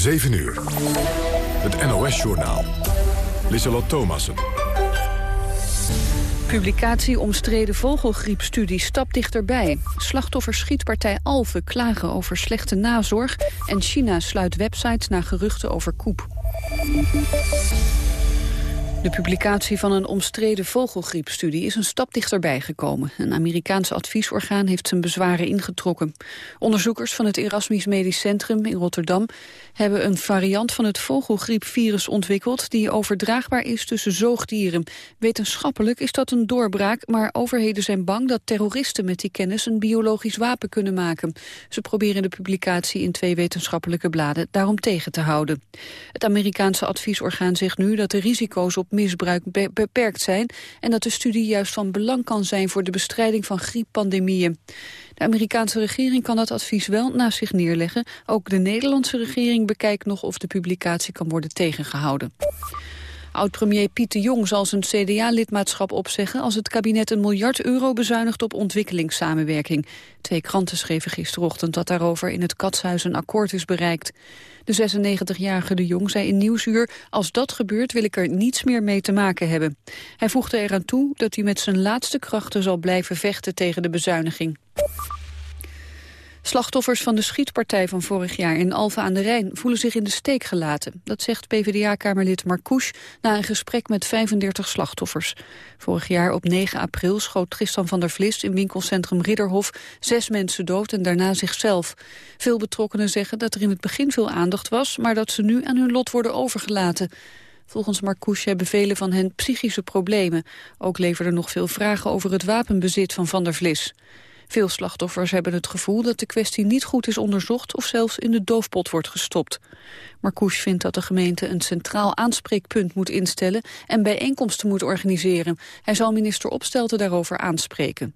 7 uur. Het NOS-journaal. Lieselot Thomassen. Publicatie omstreden vogelgriepstudie stapt dichterbij. Slachtoffers schietpartij Alphen klagen over slechte nazorg... en China sluit websites na geruchten over koep. De publicatie van een omstreden vogelgriepstudie is een stap dichterbij gekomen. Een Amerikaans adviesorgaan heeft zijn bezwaren ingetrokken. Onderzoekers van het Erasmus Medisch Centrum in Rotterdam hebben een variant van het vogelgriepvirus ontwikkeld die overdraagbaar is tussen zoogdieren. Wetenschappelijk is dat een doorbraak, maar overheden zijn bang dat terroristen met die kennis een biologisch wapen kunnen maken. Ze proberen de publicatie in twee wetenschappelijke bladen daarom tegen te houden. Het Amerikaanse adviesorgaan zegt nu dat de risico's op misbruik beperkt zijn en dat de studie juist van belang kan zijn voor de bestrijding van grieppandemieën. De Amerikaanse regering kan dat advies wel naast zich neerleggen. Ook de Nederlandse regering bekijkt nog of de publicatie kan worden tegengehouden. Oud-premier Pieter Jong zal zijn CDA-lidmaatschap opzeggen... als het kabinet een miljard euro bezuinigt op ontwikkelingssamenwerking. Twee kranten schreven gisterochtend dat daarover in het Katshuis een akkoord is bereikt. De 96-jarige de Jong zei in Nieuwsuur... als dat gebeurt wil ik er niets meer mee te maken hebben. Hij voegde eraan toe dat hij met zijn laatste krachten zal blijven vechten tegen de bezuiniging. Slachtoffers van de schietpartij van vorig jaar in Alphen aan de Rijn voelen zich in de steek gelaten. Dat zegt PvdA-kamerlid Marcouch na een gesprek met 35 slachtoffers. Vorig jaar op 9 april schoot Tristan van der Vlis in winkelcentrum Ridderhof zes mensen dood en daarna zichzelf. Veel betrokkenen zeggen dat er in het begin veel aandacht was, maar dat ze nu aan hun lot worden overgelaten. Volgens Marcouch hebben velen van hen psychische problemen. Ook leverden nog veel vragen over het wapenbezit van Van der Vlis. Veel slachtoffers hebben het gevoel dat de kwestie niet goed is onderzocht of zelfs in de doofpot wordt gestopt. Marcouch vindt dat de gemeente een centraal aanspreekpunt moet instellen en bijeenkomsten moet organiseren. Hij zal minister Opstelten daarover aanspreken.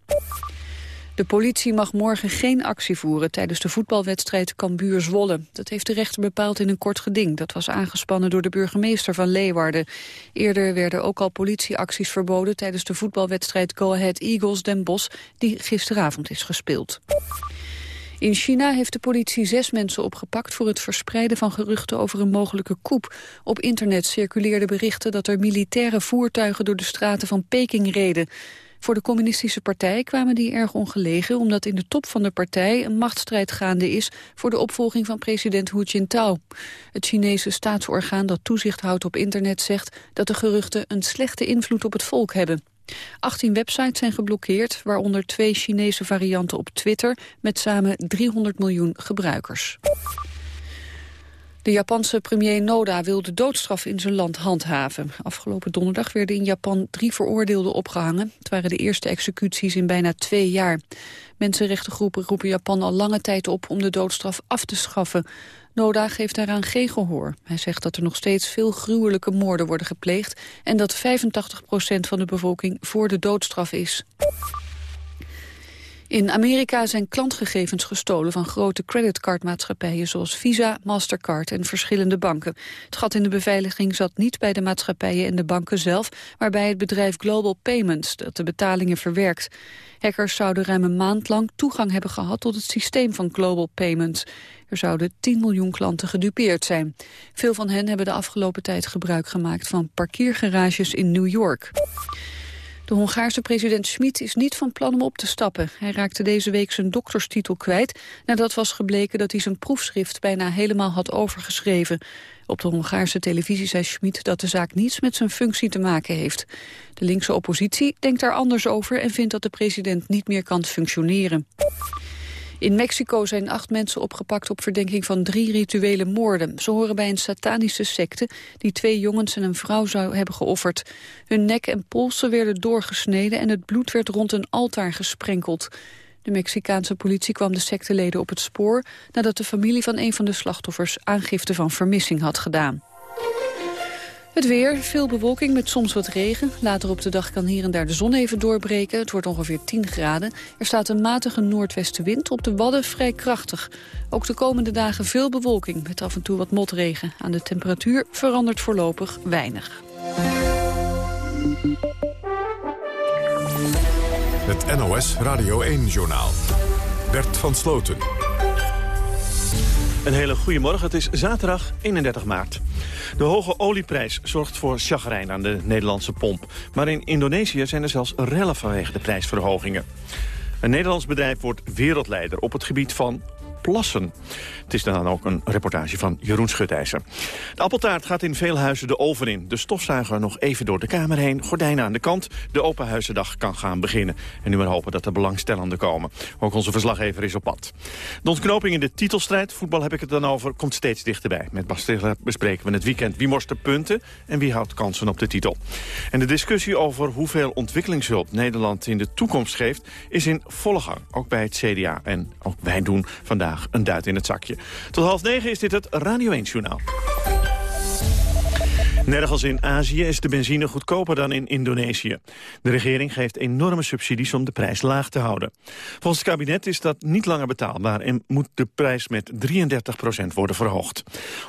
De politie mag morgen geen actie voeren tijdens de voetbalwedstrijd Cambuur-Zwolle. Dat heeft de rechter bepaald in een kort geding. Dat was aangespannen door de burgemeester van Leeuwarden. Eerder werden ook al politieacties verboden tijdens de voetbalwedstrijd Go Ahead Eagles-Den Bosch, die gisteravond is gespeeld. In China heeft de politie zes mensen opgepakt voor het verspreiden van geruchten over een mogelijke coup. Op internet circuleerden berichten dat er militaire voertuigen door de straten van Peking reden. Voor de communistische partij kwamen die erg ongelegen... omdat in de top van de partij een machtsstrijd gaande is... voor de opvolging van president Hu Jintao. Het Chinese staatsorgaan dat toezicht houdt op internet zegt... dat de geruchten een slechte invloed op het volk hebben. 18 websites zijn geblokkeerd, waaronder twee Chinese varianten op Twitter... met samen 300 miljoen gebruikers. De Japanse premier Noda wil de doodstraf in zijn land handhaven. Afgelopen donderdag werden in Japan drie veroordeelden opgehangen. Het waren de eerste executies in bijna twee jaar. Mensenrechtengroepen roepen Japan al lange tijd op om de doodstraf af te schaffen. Noda geeft daaraan geen gehoor. Hij zegt dat er nog steeds veel gruwelijke moorden worden gepleegd... en dat 85% van de bevolking voor de doodstraf is. In Amerika zijn klantgegevens gestolen van grote creditcardmaatschappijen zoals Visa, Mastercard en verschillende banken. Het gat in de beveiliging zat niet bij de maatschappijen en de banken zelf, maar bij het bedrijf Global Payments dat de betalingen verwerkt. Hackers zouden ruim een maand lang toegang hebben gehad tot het systeem van Global Payments. Er zouden 10 miljoen klanten gedupeerd zijn. Veel van hen hebben de afgelopen tijd gebruik gemaakt van parkeergarages in New York. De Hongaarse president Schmid is niet van plan om op te stappen. Hij raakte deze week zijn dokterstitel kwijt... nadat was gebleken dat hij zijn proefschrift bijna helemaal had overgeschreven. Op de Hongaarse televisie zei Schmid dat de zaak niets met zijn functie te maken heeft. De linkse oppositie denkt daar anders over... en vindt dat de president niet meer kan functioneren. In Mexico zijn acht mensen opgepakt op verdenking van drie rituele moorden. Ze horen bij een satanische secte die twee jongens en een vrouw zou hebben geofferd. Hun nek en polsen werden doorgesneden en het bloed werd rond een altaar gesprenkeld. De Mexicaanse politie kwam de secteleden op het spoor... nadat de familie van een van de slachtoffers aangifte van vermissing had gedaan. Het weer, veel bewolking met soms wat regen. Later op de dag kan hier en daar de zon even doorbreken. Het wordt ongeveer 10 graden. Er staat een matige noordwestenwind, op de Wadden vrij krachtig. Ook de komende dagen veel bewolking, met af en toe wat motregen. Aan de temperatuur verandert voorlopig weinig. Het NOS Radio 1-journaal. Bert van Sloten. Een hele goede morgen. Het is zaterdag 31 maart. De hoge olieprijs zorgt voor chagrijn aan de Nederlandse pomp. Maar in Indonesië zijn er zelfs rellen vanwege de prijsverhogingen. Een Nederlands bedrijf wordt wereldleider op het gebied van plassen. Het is dan ook een reportage van Jeroen Schutijzer. De appeltaart gaat in veel huizen de oven in. De stofzuiger nog even door de kamer heen, gordijnen aan de kant. De open huizendag kan gaan beginnen. En nu maar hopen dat er belangstellenden komen. Ook onze verslaggever is op pad. De ontknoping in de titelstrijd, voetbal heb ik het dan over, komt steeds dichterbij. Met Bas bespreken we het weekend wie morst de punten en wie houdt kansen op de titel. En de discussie over hoeveel ontwikkelingshulp Nederland in de toekomst geeft... is in volle gang, ook bij het CDA. En ook wij doen vandaag een duit in het zakje. Tot half negen is dit het Radio 1-journaal. Nergens in Azië is de benzine goedkoper dan in Indonesië. De regering geeft enorme subsidies om de prijs laag te houden. Volgens het kabinet is dat niet langer betaalbaar... en moet de prijs met 33% worden verhoogd.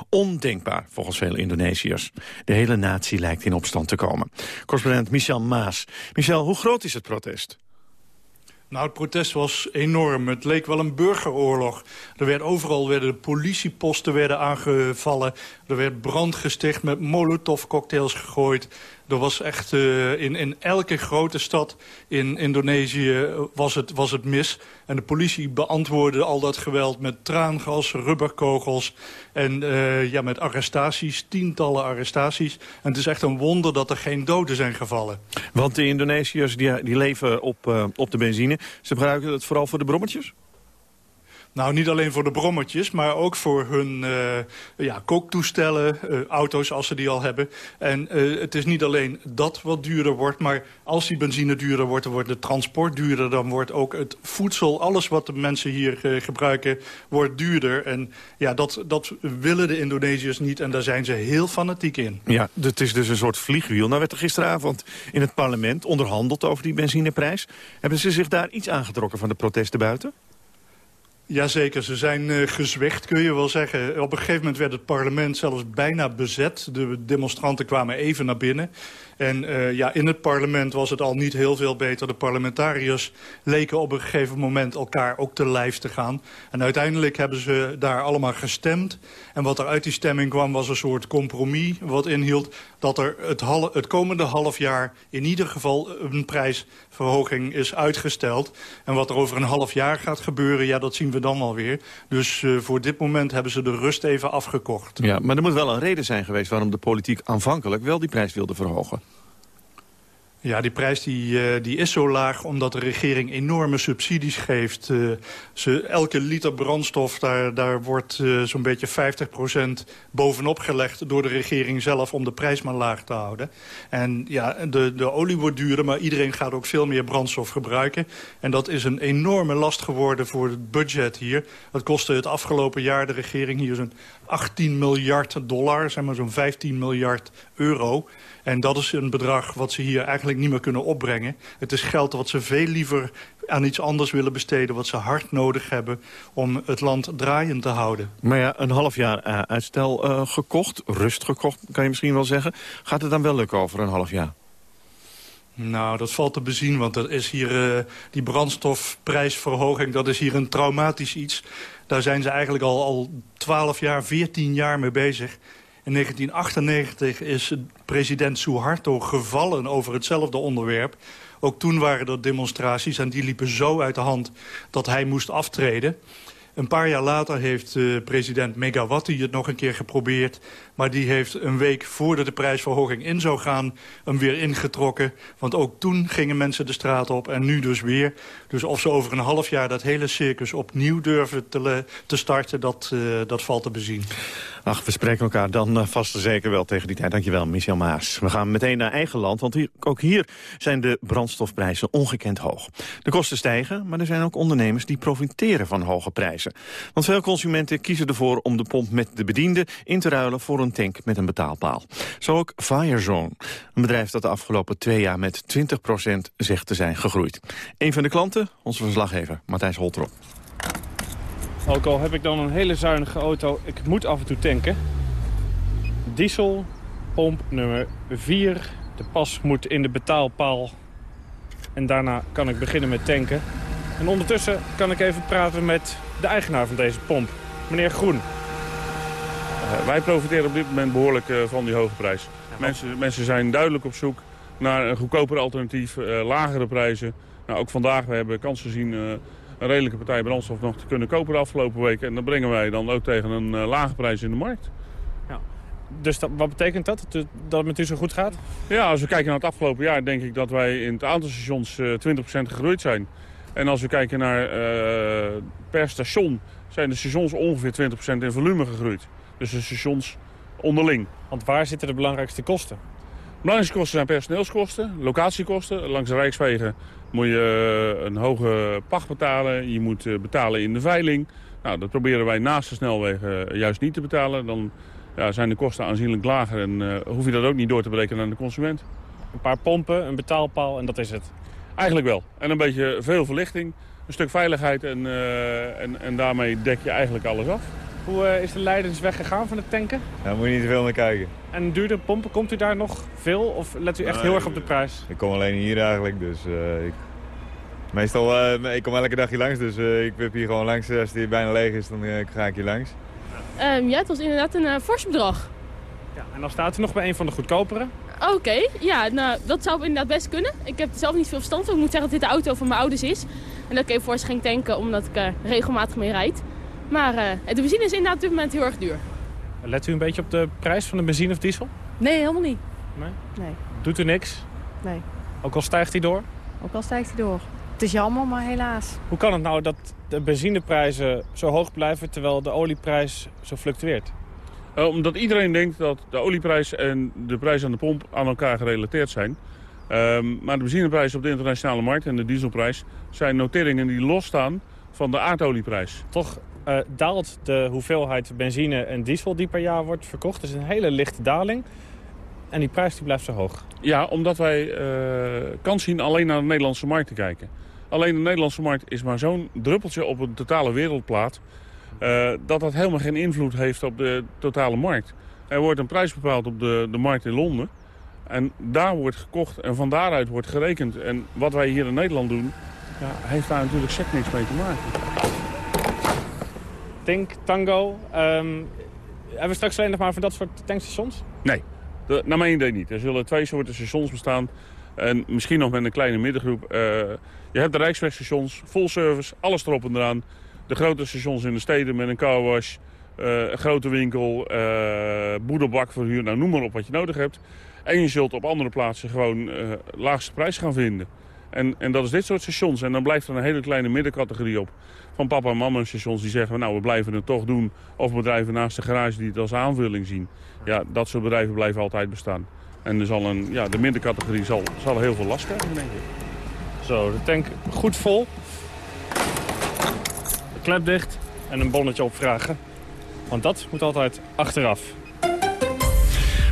Ondenkbaar volgens veel Indonesiërs. De hele natie lijkt in opstand te komen. Correspondent Michel Maas. Michel, hoe groot is het protest? Nou, het protest was enorm. Het leek wel een burgeroorlog. Er werd overal werden de politieposten werden aangevallen. Er werd brand gesticht met molotovcocktails gegooid. Er was echt uh, in, in elke grote stad in Indonesië was het, was het mis. En de politie beantwoordde al dat geweld met traangas, rubberkogels... en uh, ja, met arrestaties, tientallen arrestaties. En het is echt een wonder dat er geen doden zijn gevallen. Want de Indonesiërs die, die leven op, op de benzine. Ze gebruiken het vooral voor de brommetjes? Nou, niet alleen voor de brommetjes, maar ook voor hun uh, ja, kooktoestellen, uh, auto's als ze die al hebben. En uh, het is niet alleen dat wat duurder wordt, maar als die benzine duurder wordt, dan wordt de transport duurder. Dan wordt ook het voedsel, alles wat de mensen hier gebruiken, wordt duurder. En ja, dat, dat willen de Indonesiërs niet en daar zijn ze heel fanatiek in. Ja, het is dus een soort vliegwiel. Nou werd er gisteravond in het parlement onderhandeld over die benzineprijs. Hebben ze zich daar iets aangetrokken van de protesten buiten? Jazeker, ze zijn uh, gezwicht, kun je wel zeggen. Op een gegeven moment werd het parlement zelfs bijna bezet. De demonstranten kwamen even naar binnen. En uh, ja, in het parlement was het al niet heel veel beter. De parlementariërs leken op een gegeven moment elkaar ook te lijf te gaan. En uiteindelijk hebben ze daar allemaal gestemd. En wat er uit die stemming kwam was een soort compromis... wat inhield dat er het, komende half jaar in ieder geval een prijsverhoging is uitgesteld. En wat er over een half jaar gaat gebeuren, ja, dat zien we dan alweer. Dus uh, voor dit moment hebben ze de rust even afgekocht. Ja, maar er moet wel een reden zijn geweest waarom de politiek aanvankelijk wel die prijs wilde verhogen. Ja, die prijs die, uh, die is zo laag omdat de regering enorme subsidies geeft. Uh, ze, elke liter brandstof, daar, daar wordt uh, zo'n beetje 50% bovenop gelegd door de regering zelf om de prijs maar laag te houden. En ja, de, de olie wordt duurder, maar iedereen gaat ook veel meer brandstof gebruiken. En dat is een enorme last geworden voor het budget hier. Dat kostte het afgelopen jaar de regering hier zo'n 18 miljard dollar, zeg maar zo'n 15 miljard euro. En dat is een bedrag wat ze hier eigenlijk niet meer kunnen opbrengen. Het is geld wat ze veel liever aan iets anders willen besteden... wat ze hard nodig hebben om het land draaiend te houden. Maar ja, een half jaar uh, uitstel uh, gekocht, rust gekocht, kan je misschien wel zeggen. Gaat het dan wel lukken over een half jaar? Nou, dat valt te bezien, want dat is hier, uh, die brandstofprijsverhoging... dat is hier een traumatisch iets. Daar zijn ze eigenlijk al, al 12 jaar, 14 jaar mee bezig. In 1998 is president Suharto gevallen over hetzelfde onderwerp. Ook toen waren er demonstraties en die liepen zo uit de hand dat hij moest aftreden. Een paar jaar later heeft uh, president Megawati het nog een keer geprobeerd. Maar die heeft een week voordat de prijsverhoging in zou gaan... hem weer ingetrokken. Want ook toen gingen mensen de straat op en nu dus weer. Dus of ze over een half jaar dat hele circus opnieuw durven te, te starten... Dat, uh, dat valt te bezien. Ach, we spreken elkaar dan uh, vast zeker wel tegen die tijd. Dankjewel, Michel Maas. We gaan meteen naar eigen land, want ook hier zijn de brandstofprijzen ongekend hoog. De kosten stijgen, maar er zijn ook ondernemers die profiteren van hoge prijzen. Want veel consumenten kiezen ervoor om de pomp met de bediende in te ruilen voor een tank met een betaalpaal. Zo ook Firezone, een bedrijf dat de afgelopen twee jaar met 20% zegt te zijn gegroeid. Een van de klanten, onze verslaggever Matthijs Holtrop. Ook al heb ik dan een hele zuinige auto, ik moet af en toe tanken. Diesel, pomp nummer 4. De pas moet in de betaalpaal. En daarna kan ik beginnen met tanken. En ondertussen kan ik even praten met de eigenaar van deze pomp, meneer Groen. wij profiteren op dit moment behoorlijk van die hoge prijs. Mensen, mensen zijn duidelijk op zoek naar een goedkoper alternatief, lagere prijzen. Nou, ook vandaag we hebben kans gezien een redelijke partij brandstof nog te kunnen kopen de afgelopen weken. En dat brengen wij dan ook tegen een lage prijs in de markt. Dus dat, wat betekent dat? Dat het met u zo goed gaat? Ja, als we kijken naar het afgelopen jaar denk ik dat wij in het aantal stations 20% eh, gegroeid zijn. En als we kijken naar uh, per station zijn de stations ongeveer 20% in volume gegroeid. Dus de stations onderling. Want waar zitten de belangrijkste kosten? De belangrijkste kosten zijn personeelskosten, locatiekosten. Langs de Rijkswegen moet je eh, een hoge pacht betalen. Je moet betalen in de veiling. Nou, dat proberen wij naast de snelwegen juist niet te betalen. Dan ja, zijn de kosten aanzienlijk lager en uh, hoef je dat ook niet door te berekenen aan de consument. Een paar pompen, een betaalpaal en dat is het? Eigenlijk wel. En een beetje veel verlichting, een stuk veiligheid en, uh, en, en daarmee dek je eigenlijk alles af. Hoe uh, is de leidensweg gegaan van het tanken? Daar moet je niet te veel naar kijken. En duurder pompen, komt u daar nog veel of let u echt heel erg op de prijs? Ik kom alleen hier eigenlijk, dus ik... Meestal, ik kom elke dag hier langs, dus ik wip hier gewoon langs. Als die bijna leeg is, dan ga ik hier langs. Um, ja, het was inderdaad een uh, fors bedrag. Ja, en dan staat u nog bij een van de goedkopere? Oké, ja, nou, dat zou inderdaad best kunnen. Ik heb er zelf niet veel verstand van. Ik moet zeggen dat dit de auto van mijn ouders is. En dat ik even voor ze ging tanken, omdat ik uh, regelmatig mee rijd. Maar uh, de benzine is inderdaad op dit moment heel erg duur. Let u een beetje op de prijs van de benzine of diesel? Nee, helemaal niet. Nee? Nee. Doet u niks? Nee. Ook al stijgt hij door? Ook al stijgt hij door. Het is jammer, maar helaas. Hoe kan het nou dat de benzineprijzen zo hoog blijven... terwijl de olieprijs zo fluctueert? Uh, omdat iedereen denkt dat de olieprijs en de prijs aan de pomp aan elkaar gerelateerd zijn. Uh, maar de benzineprijs op de internationale markt en de dieselprijs... zijn noteringen die losstaan van de aardolieprijs. Toch uh, daalt de hoeveelheid benzine en diesel die per jaar wordt verkocht. Dat is een hele lichte daling. En die prijs die blijft zo hoog. Ja, omdat wij uh, kans zien alleen naar de Nederlandse markt te kijken. Alleen de Nederlandse markt is maar zo'n druppeltje op een totale wereldplaat... Uh, dat dat helemaal geen invloed heeft op de totale markt. Er wordt een prijs bepaald op de, de markt in Londen. En daar wordt gekocht en van daaruit wordt gerekend. En wat wij hier in Nederland doen, ja, heeft daar natuurlijk sec niks mee te maken. Tink, Tango. Um, hebben we straks alleen nog maar van dat soort tankstations? Nee, de, naar mijn idee niet. Er zullen twee soorten stations bestaan. En misschien nog met een kleine middengroep. Uh, je hebt de Rijkswegstations, full service, alles erop en eraan. De grote stations in de steden met een carwash, uh, een grote winkel, uh, boedelbak voor huur. Nou, noem maar op wat je nodig hebt. En je zult op andere plaatsen gewoon laagste prijs gaan vinden. En, en dat is dit soort stations. En dan blijft er een hele kleine middencategorie op. Van papa en mama stations die zeggen, nou we blijven het toch doen. Of bedrijven naast de garage die het als aanvulling zien. Ja, dat soort bedrijven blijven altijd bestaan. En er zal een, ja, de middencategorie zal, zal heel veel last krijgen, denk ik. Zo, de tank goed vol. De klep dicht en een bonnetje opvragen. Want dat moet altijd achteraf.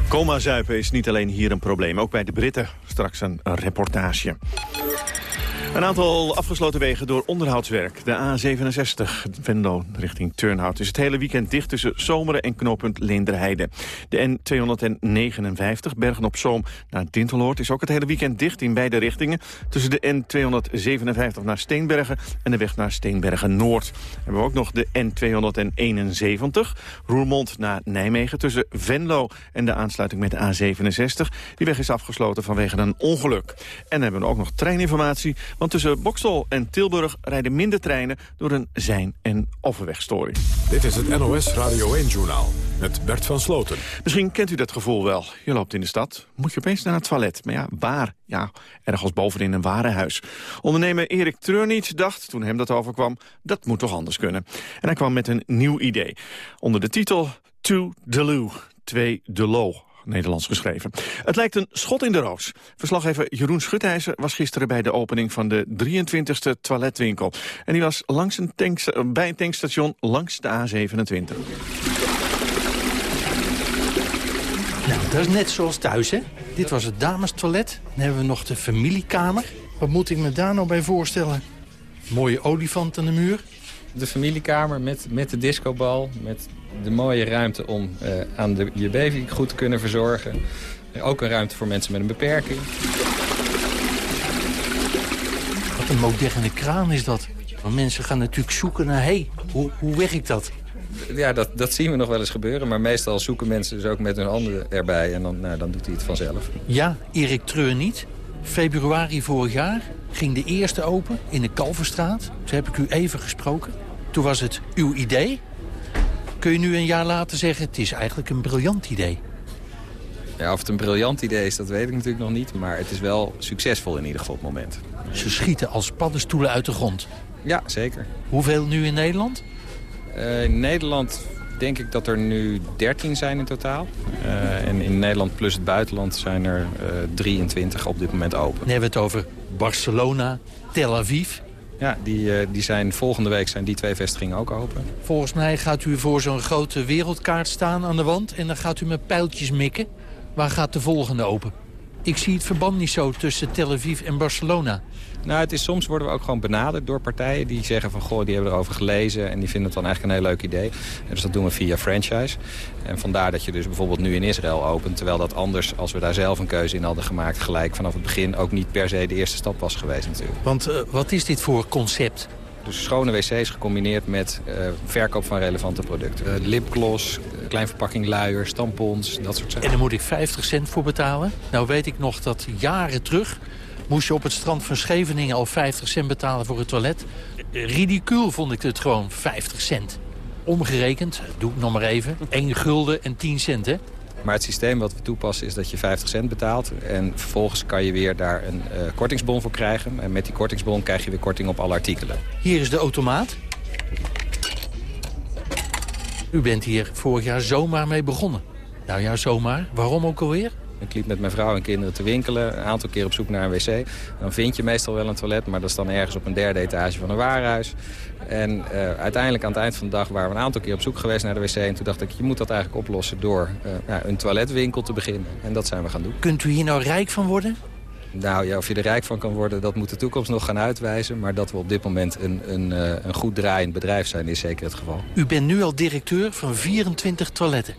Coma-zuipen is niet alleen hier een probleem. Ook bij de Britten straks een reportage. Een aantal afgesloten wegen door onderhoudswerk. De A67, Venlo richting Turnhout, is het hele weekend dicht tussen Zomeren en knooppunt Leenderheide. De N259, Bergen-op-Zoom naar Dinteloord, is ook het hele weekend dicht in beide richtingen. Tussen de N257 naar Steenbergen en de weg naar Steenbergen-Noord. Hebben we ook nog de N271, Roermond naar Nijmegen, tussen Venlo en de aansluiting met de A67. Die weg is afgesloten vanwege een ongeluk. En dan hebben we ook nog treininformatie want tussen Bokstel en Tilburg rijden minder treinen door een zijn- en overwegstoring. Dit is het NOS Radio 1-journaal met Bert van Sloten. Misschien kent u dat gevoel wel. Je loopt in de stad, moet je opeens naar het toilet. Maar ja, waar? Ja, ergens bovenin een warenhuis. Ondernemer Erik Treurniets dacht, toen hem dat overkwam... dat moet toch anders kunnen. En hij kwam met een nieuw idee. Onder de titel To Deleu, 2 Delo Nederlands geschreven. Het lijkt een schot in de roos. Verslaggever Jeroen Schutijzer was gisteren bij de opening van de 23e toiletwinkel. En die was langs een tank, bij een tankstation langs de A27. Nou, dat is net zoals thuis, hè? Dit was het damestoilet. Dan hebben we nog de familiekamer. Wat moet ik me daar nou bij voorstellen? Mooie olifant aan de muur. De familiekamer met, met de discobal, met de mooie ruimte om uh, aan de, je baby goed te kunnen verzorgen. Ook een ruimte voor mensen met een beperking. Wat een moderne kraan is dat. Want mensen gaan natuurlijk zoeken naar, hé, hey, hoe, hoe werkt dat? Ja, dat, dat zien we nog wel eens gebeuren. Maar meestal zoeken mensen dus ook met hun handen erbij. En dan, nou, dan doet hij het vanzelf. Ja, Erik Treur niet. Februari vorig jaar ging de eerste open in de Kalverstraat. Toen heb ik u even gesproken. Toen was het uw idee. Kun je nu een jaar later zeggen, het is eigenlijk een briljant idee? Ja, of het een briljant idee is, dat weet ik natuurlijk nog niet. Maar het is wel succesvol in ieder geval op het moment. Ze schieten als paddenstoelen uit de grond. Ja, zeker. Hoeveel nu in Nederland? Uh, in Nederland denk ik dat er nu 13 zijn in totaal. Uh, en in Nederland plus het buitenland zijn er uh, 23 op dit moment open. Dan hebben we het over Barcelona, Tel Aviv. Ja, die, uh, die zijn, volgende week zijn die twee vestigingen ook open. Volgens mij gaat u voor zo'n grote wereldkaart staan aan de wand... en dan gaat u met pijltjes mikken. Waar gaat de volgende open? Ik zie het verband niet zo tussen Tel Aviv en Barcelona. Nou, het is, soms worden we ook gewoon benaderd door partijen die zeggen van... goh, die hebben erover gelezen en die vinden het dan eigenlijk een heel leuk idee. En dus dat doen we via franchise. En vandaar dat je dus bijvoorbeeld nu in Israël opent... terwijl dat anders, als we daar zelf een keuze in hadden gemaakt... gelijk vanaf het begin ook niet per se de eerste stap was geweest natuurlijk. Want uh, wat is dit voor concept? Dus schone wc's gecombineerd met uh, verkoop van relevante producten. Uh, lipgloss, uh, kleinverpakking luiers, tampons, dat soort zaken. En daar moet ik 50 cent voor betalen. Nou weet ik nog dat jaren terug moest je op het strand van Scheveningen al 50 cent betalen voor het toilet. Ridicuul vond ik het gewoon, 50 cent. Omgerekend, doe ik nog maar even, 1 gulden en 10 cent, hè? Maar het systeem wat we toepassen is dat je 50 cent betaalt. En vervolgens kan je weer daar een uh, kortingsbon voor krijgen. En met die kortingsbon krijg je weer korting op alle artikelen. Hier is de automaat. U bent hier vorig jaar zomaar mee begonnen. Nou ja, zomaar. Waarom ook alweer? Ik liep met mijn vrouw en kinderen te winkelen, een aantal keer op zoek naar een wc. Dan vind je meestal wel een toilet, maar dat is dan ergens op een derde etage van een warenhuis. En uh, uiteindelijk aan het eind van de dag waren we een aantal keer op zoek geweest naar de wc. En toen dacht ik, je moet dat eigenlijk oplossen door uh, ja, een toiletwinkel te beginnen. En dat zijn we gaan doen. Kunt u hier nou rijk van worden? Nou ja, of je er rijk van kan worden, dat moet de toekomst nog gaan uitwijzen. Maar dat we op dit moment een, een, uh, een goed draaiend bedrijf zijn, is zeker het geval. U bent nu al directeur van 24 toiletten.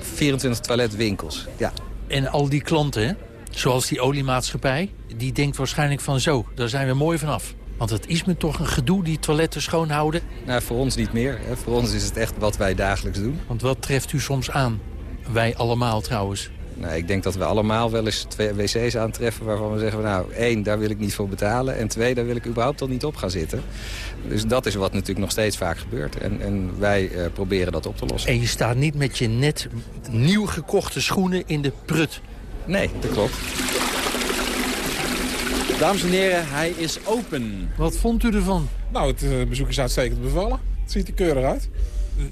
24 toiletwinkels, ja. En al die klanten, zoals die oliemaatschappij, die denkt waarschijnlijk van zo, daar zijn we mooi vanaf. Want het is me toch een gedoe, die toiletten schoonhouden? Nou, voor ons niet meer. Hè. Voor ons is het echt wat wij dagelijks doen. Want wat treft u soms aan? Wij allemaal trouwens. Nou, ik denk dat we allemaal wel eens twee wc's aantreffen waarvan we zeggen... nou, één, daar wil ik niet voor betalen. En twee, daar wil ik überhaupt al niet op gaan zitten. Dus dat is wat natuurlijk nog steeds vaak gebeurt. En, en wij uh, proberen dat op te lossen. En je staat niet met je net nieuw gekochte schoenen in de prut? Nee, dat klopt. Dames en heren, hij is open. Wat vond u ervan? Nou, het uh, bezoek is uitstekend bevallen. Het ziet er keurig uit.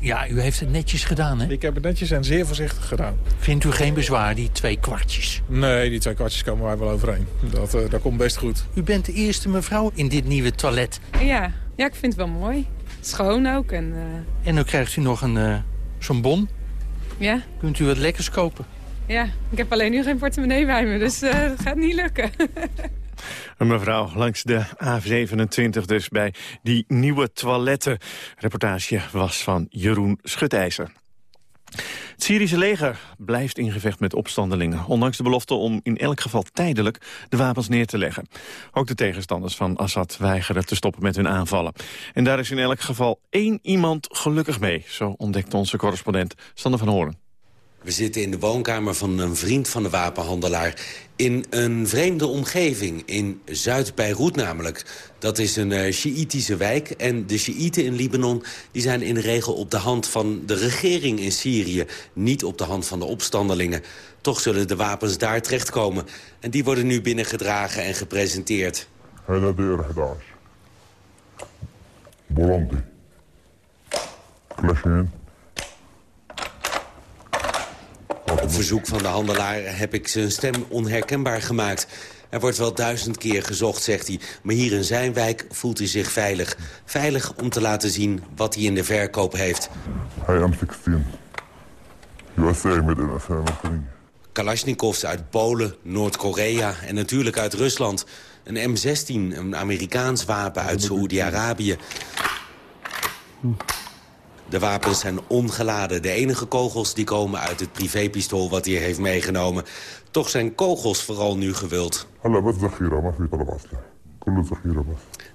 Ja, u heeft het netjes gedaan, hè? Ik heb het netjes en zeer voorzichtig gedaan. Vindt u geen bezwaar, die twee kwartjes? Nee, die twee kwartjes komen wij wel overeen. Dat, uh, dat komt best goed. U bent de eerste mevrouw in dit nieuwe toilet. Ja, ja ik vind het wel mooi. Schoon ook. En, uh... en dan krijgt u nog een uh, zo'n bon. Ja. Kunt u wat lekkers kopen? Ja, ik heb alleen nu geen portemonnee bij me, dus dat gaat niet lukken. Een mevrouw langs de A27 dus bij die nieuwe toiletten. Reportage was van Jeroen Schutijzer. Het Syrische leger blijft in gevecht met opstandelingen... ondanks de belofte om in elk geval tijdelijk de wapens neer te leggen. Ook de tegenstanders van Assad weigeren te stoppen met hun aanvallen. En daar is in elk geval één iemand gelukkig mee... zo ontdekt onze correspondent Sander van Hoorn. We zitten in de woonkamer van een vriend van de wapenhandelaar... in een vreemde omgeving, in Zuid-Beirut namelijk. Dat is een uh, wijk en de Sjiïten in Libanon... die zijn in de regel op de hand van de regering in Syrië... niet op de hand van de opstandelingen. Toch zullen de wapens daar terechtkomen. En die worden nu binnengedragen en gepresenteerd. Bolandi. Klashin. Op verzoek van de handelaar heb ik zijn stem onherkenbaar gemaakt. Er wordt wel duizend keer gezocht, zegt hij. Maar hier in zijn wijk voelt hij zich veilig. Veilig om te laten zien wat hij in de verkoop heeft. Hij M16. USA met een Kalashnikovs uit Polen, Noord-Korea en natuurlijk uit Rusland. Een M16, een Amerikaans wapen uit Saoedi-Arabië. De wapens zijn ongeladen. De enige kogels die komen uit het privépistool wat hij heeft meegenomen. Toch zijn kogels vooral nu gewild.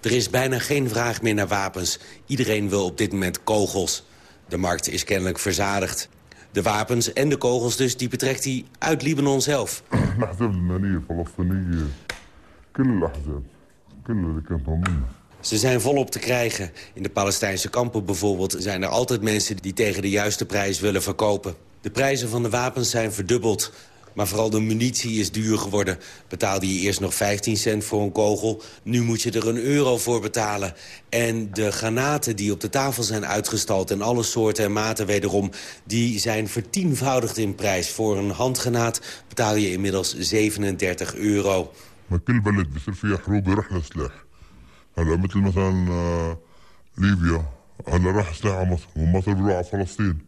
Er is bijna geen vraag meer naar wapens. Iedereen wil op dit moment kogels. De markt is kennelijk verzadigd. De wapens en de kogels dus, die betrekt hij uit Libanon zelf. Ze zijn volop te krijgen. In de Palestijnse kampen bijvoorbeeld zijn er altijd mensen die tegen de juiste prijs willen verkopen. De prijzen van de wapens zijn verdubbeld. Maar vooral de munitie is duur geworden. Betaalde je eerst nog 15 cent voor een kogel. Nu moet je er een euro voor betalen. En de granaten die op de tafel zijn uitgestald... en alle soorten en maten wederom... die zijn vertienvoudigd in prijs. Voor een handgranaat betaal je inmiddels 37 euro. ما هلا مثل مثلا آه، ليبيا هلا راح سلاح على مصر ومصر بيروح على فلسطين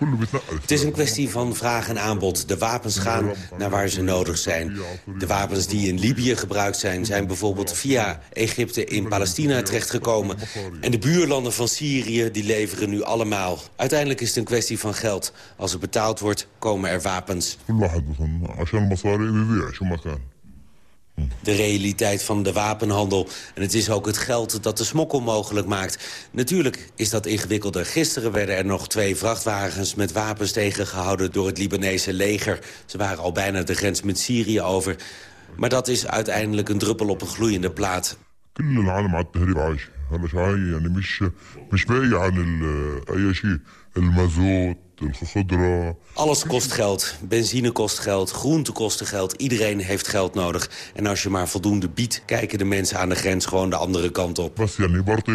كله بيتنقل Het is een kwestie van vraag en aanbod. De wapens gaan naar waar ze nodig zijn. De wapens die in Libië gebruikt zijn... zijn bijvoorbeeld via Egypte in Palestina terechtgekomen. En de buurlanden van Syrië die leveren nu allemaal. Uiteindelijk is het een kwestie van geld. Als er betaald wordt, komen er wapens. De realiteit van de wapenhandel. En het is ook het geld dat de smokkel mogelijk maakt. Natuurlijk is dat ingewikkelder. Gisteren werden er nog twee vrachtwagens met wapens tegengehouden door het Libanese leger. Ze waren al bijna de grens met Syrië over. Maar dat is uiteindelijk een druppel op een gloeiende plaat. Alles kost geld. Benzine kost geld, groente kost geld. Iedereen heeft geld nodig. En als je maar voldoende biedt, kijken de mensen aan de grens gewoon de andere kant op. Was niet waar te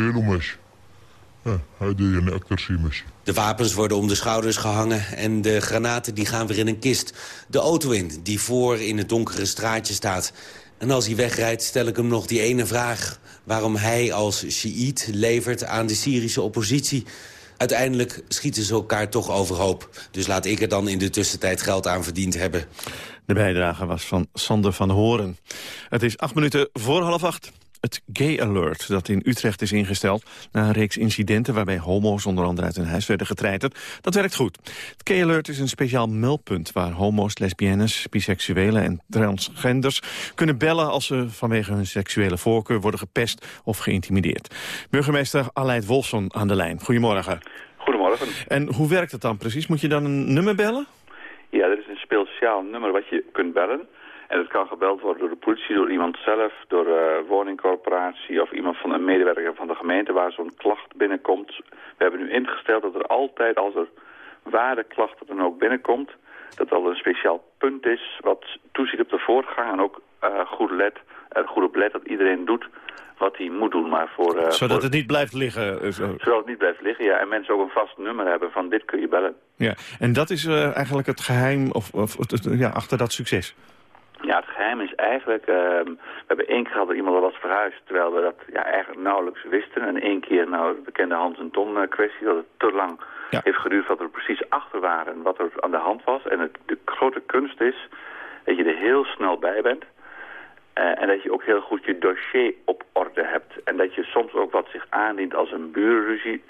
de wapens worden om de schouders gehangen en de granaten die gaan weer in een kist. De auto in, die voor in het donkere straatje staat. En als hij wegrijdt stel ik hem nog die ene vraag... waarom hij als Shiit levert aan de Syrische oppositie... Uiteindelijk schieten ze elkaar toch overhoop. Dus laat ik er dan in de tussentijd geld aan verdiend hebben. De bijdrage was van Sander van Horen. Het is acht minuten voor half acht. Het Gay Alert dat in Utrecht is ingesteld... na een reeks incidenten waarbij homo's onder andere uit hun huis werden getreiterd... dat werkt goed. Het Gay Alert is een speciaal meldpunt... waar homo's, lesbiennes, biseksuelen en transgenders kunnen bellen... als ze vanwege hun seksuele voorkeur worden gepest of geïntimideerd. Burgemeester Aleid Wolfson aan de lijn. Goedemorgen. Goedemorgen. En hoe werkt het dan precies? Moet je dan een nummer bellen? Ja, er is een speciaal nummer wat je kunt bellen. En het kan gebeld worden door de politie, door iemand zelf, door een woningcorporatie of iemand van een medewerker van de gemeente waar zo'n klacht binnenkomt. We hebben nu ingesteld dat er altijd, als er waardeklachten dan ook binnenkomt, dat er al een speciaal punt is wat toeziet op de voortgang en ook eh, goed, let, er goed op let dat iedereen doet wat hij moet doen. Maar voor, eh, Zodat voor- het niet blijft liggen. eh, zo. Zodat het niet blijft liggen, ja. En mensen ook een vast nummer hebben van dit kun je bellen. Ja, en dat is eh, eigenlijk het geheim of, of, ja, achter dat succes. Ja, het geheim is eigenlijk... ehm, we hebben één keer gehad dat iemand al was verhuisd... terwijl we dat ja, eigenlijk nauwelijks wisten. En één keer, nou, de bekende Hans en Ton eh, kwestie... dat het te lang heeft geduurd wat er precies achter waren... wat er aan de hand was. En het, de grote kunst is dat je er heel snel bij bent... eh, en dat je ook heel goed je dossier op orde hebt. En dat je soms ook wat zich aandient als een burenruzie...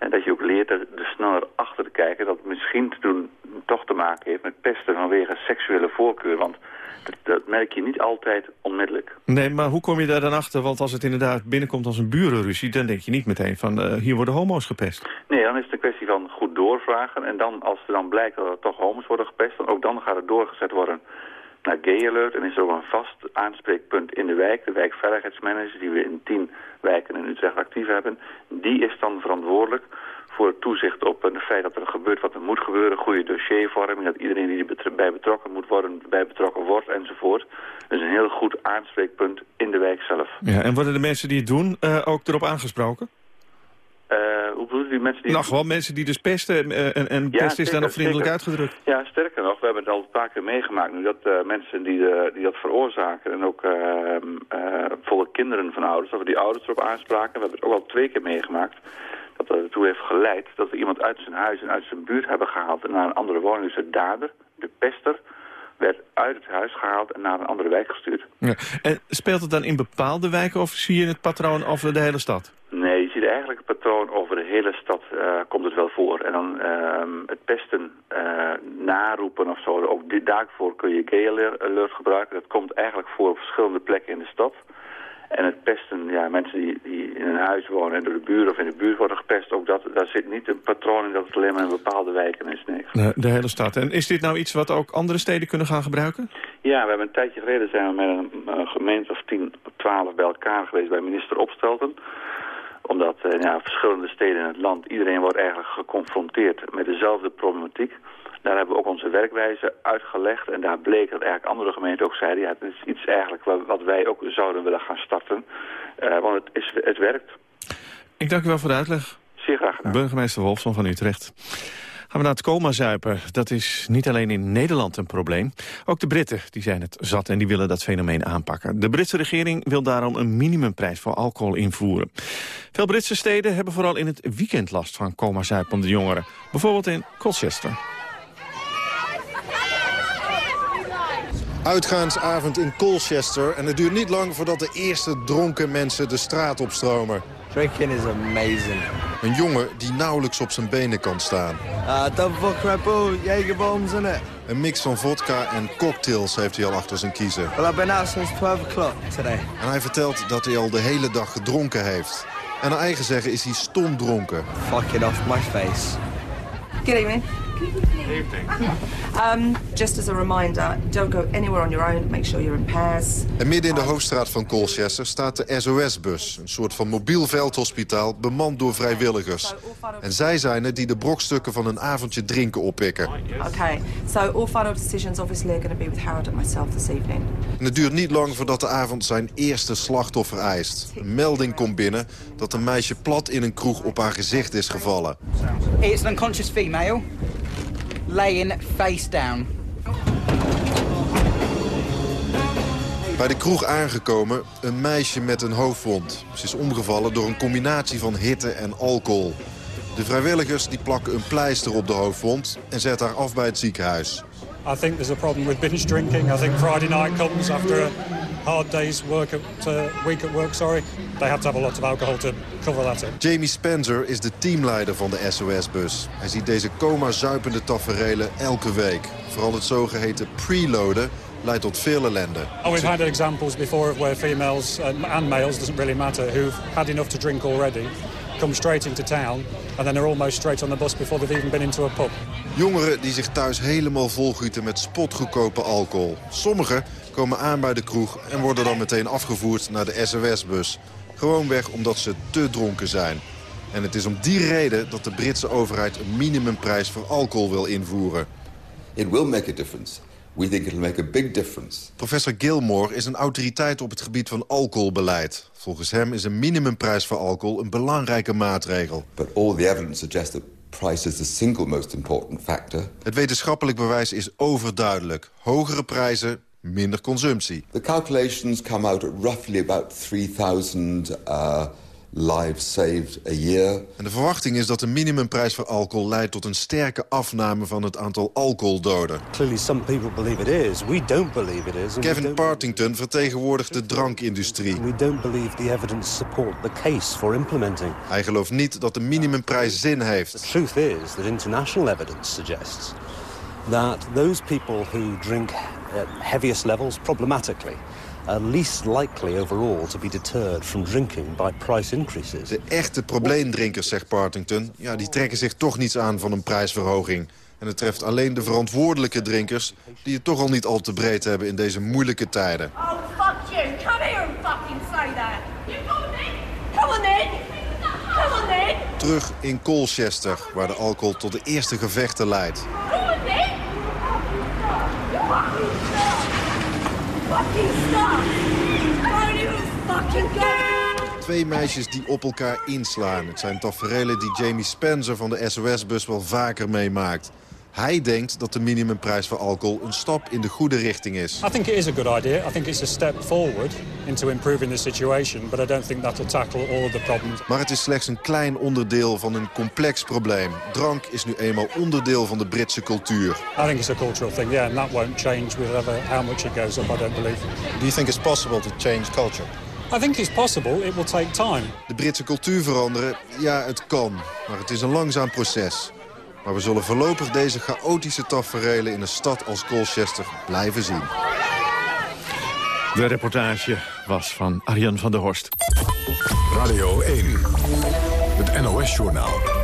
En dat je ook leert er, er sneller achter te kijken... dat het misschien te doen toch te maken heeft met pesten vanwege seksuele voorkeur. Want dat, dat merk je niet altijd onmiddellijk. Nee, maar hoe kom je daar dan achter? Want als het inderdaad binnenkomt als een burenruzie... dan denk je niet meteen van eh, hier worden homo's gepest. Nee, dan is het een kwestie van goed doorvragen. En dan, als er dan blijkt dat er toch homo's worden gepest... dan ook dan gaat het doorgezet worden naar Gay Alert. En is er ook een vast aanspreekpunt in de wijk. De wijkveiligheidsmanager die we in tien wijken in Utrecht actief hebben. Die is dan verantwoordelijk voor het toezicht op het feit dat er gebeurt wat er moet gebeuren. Goede dossiervorming, dat iedereen die erbij betrokken moet worden, bij betrokken wordt enzovoort. Dus een heel goed aanspreekpunt in de wijk zelf. Ja, en worden de mensen die het doen eh, ook erop aangesproken? Eh, hoe die mensen die... Nou, gewoon mensen die dus pesten. eh, en en Ja, pest is dan zeker, nog vriendelijk zeker. uitgedrukt. Ja, sterker nog, we hebben het al een paar keer meegemaakt nu dat eh, mensen die, eh, die dat veroorzaken en ook uh, bijvoorbeeld kinderen van ouders, dat we die ouders erop aanspraken. We hebben het ook al twee keer meegemaakt dat dat ertoe heeft geleid dat we iemand uit zijn huis en uit zijn buurt hebben gehaald en naar een andere woning. Dus de dader, de pester, werd uit het huis gehaald en naar een andere wijk gestuurd. Ja. En speelt het dan in bepaalde wijken of zie je het patroon over de hele stad? Het patroon over de hele stad uh, komt het wel voor. En dan uh, het pesten uh, naroepen of zo, ook die, daarvoor kun je gay alert gebruiken. Dat komt eigenlijk voor op verschillende plekken in de stad. En het pesten, ja, mensen die, die in een huis wonen en door de buren of in de buurt worden gepest, ook dat, daar zit niet een patroon in dat het alleen maar in bepaalde wijken is. Nee. De, de hele stad. En is dit nou iets wat ook andere steden kunnen gaan gebruiken? Ja, we hebben een tijdje geleden zijn we met een, een gemeente of 10, 12 bij elkaar geweest bij minister Opstelten omdat uh, ja, verschillende steden in het land, iedereen wordt eigenlijk geconfronteerd met dezelfde problematiek. Daar hebben we ook onze werkwijze uitgelegd. En daar bleek dat eigenlijk andere gemeenten ook zeiden... ja, het is iets eigenlijk wat, wij ook zouden willen gaan starten. Uh, want het, is, het werkt. Ik dank u wel voor de uitleg. Zeer graag gedaan. Burgemeester Wolfson van Utrecht. Gaan we naar het coma-zuipen. Dat is niet alleen in Nederland een probleem. Ook de Britten die zijn het zat en die willen dat fenomeen aanpakken. De Britse regering wil daarom een minimumprijs voor alcohol invoeren. Veel Britse steden hebben vooral in het weekend last van coma-zuipende jongeren. Bijvoorbeeld in Colchester. Uitgaansavond in Colchester en het duurt niet lang voordat de eerste dronken mensen de straat opstromen. Drinking is amazing. Een jongen die nauwelijks op zijn benen kan staan. Uh, double Red Bull, Jagerbombs in it. Een mix van vodka en cocktails heeft hij al achter zijn kiezen. Well, I've been out since 12 o'clock today. En hij vertelt dat hij al de hele dag gedronken heeft. En naar eigen zeggen is hij stom dronken. Fuck it off my face. Good evening. Um, just as a reminder, don't go anywhere on your own. Make sure you're in pairs. En midden in de hoofdstraat van Colchester staat de SOS-bus. Een soort van mobiel veldhospitaal bemand door vrijwilligers. En zij zijn het die de brokstukken van een avondje drinken oppikken. Okay, so all final decisions obviously are going to be with Harold and myself this evening. En het duurt niet lang voordat de avond zijn eerste slachtoffer eist. Een melding komt binnen dat een meisje plat in een kroeg op haar gezicht is gevallen. It's an unconscious female laying face down. Bij de kroeg aangekomen, een meisje met een hoofdwond. Ze is omgevallen door een combinatie van hitte en alcohol. De vrijwilligers die plakken een pleister op de hoofdwond en zetten haar af bij het ziekenhuis. I think there's a problem with binge drinking. I think Friday night comes after a hard day's work at, uh, week at work. Sorry, they have to have a lot of alcohol to cover that up. Jamie Spencer is de teamleider van de SOS-bus. Hij ziet deze coma-zuipende taferelen elke week. Vooral het zogeheten preloaden leidt tot veel ellende. Oh, we've had examples before of where females uh, and males, doesn't really matter, who've had enough to drink already, come straight into town, and then are almost straight on the bus before they've even been into a pub. Jongeren die zich thuis helemaal volgieten met spotgoedkope alcohol. Sommigen komen aan bij de kroeg en worden dan meteen afgevoerd naar de SOS-bus. Gewoonweg omdat ze te dronken zijn. En het is om die reden dat de Britse overheid een minimumprijs voor alcohol wil invoeren. It will make a difference. We think it'll make a big difference. Professor Gilmore is een autoriteit op het gebied van alcoholbeleid. Volgens hem is een minimumprijs voor alcohol een belangrijke maatregel. But all the evidence suggests that price is the single most important factor. Het wetenschappelijk bewijs is overduidelijk. Hogere prijzen, minder consumptie. The calculations come out at roughly about 3000 uh, lives saved a year. En de verwachting is dat de minimumprijs voor alcohol leidt tot een sterke afname van het aantal alcoholdoden. Clearly some people believe it is. We don't believe it is. Kevin Partington vertegenwoordigt de drankindustrie. We don't believe the evidence support the case for implementing. Hij gelooft niet dat de minimumprijs zin heeft. The truth is that international evidence suggests that those people who drink at heaviest levels problematically are least likely overall to be deterred from drinking by price increases. De echte probleemdrinkers, zegt Partington, ja, die trekken zich toch niets aan van een prijsverhoging. En het treft alleen de verantwoordelijke drinkers... die het toch al niet al te breed hebben in deze moeilijke tijden. Oh, fuck you. Come here and fucking say that. You on then. Come on then. Terug in Colchester, waar de alcohol tot de eerste gevechten leidt. Twee meisjes die op elkaar inslaan. Het zijn taferelen die Jamie Spencer van de SOS-bus wel vaker meemaakt. Hij denkt dat de minimumprijs voor alcohol een stap in de goede richting is. I think it is a good idea. I think it's a step forward into improving the situation, but I don't think that'll tackle all of the problems. Maar het is slechts een klein onderdeel van een complex probleem. Drank is nu eenmaal onderdeel van de Britse cultuur. I think it's a cultural thing, yeah, and that won't change with how much it goes up, I don't believe. Do you think it's possible to change culture? I think it's possible. It will take time. De Britse cultuur veranderen, ja, het kan. Maar het is een langzaam proces. Maar we zullen voorlopig deze chaotische taferelen in een stad als Colchester blijven zien. De reportage was van Arjan van der Horst. Radio 1, het NOS-journaal.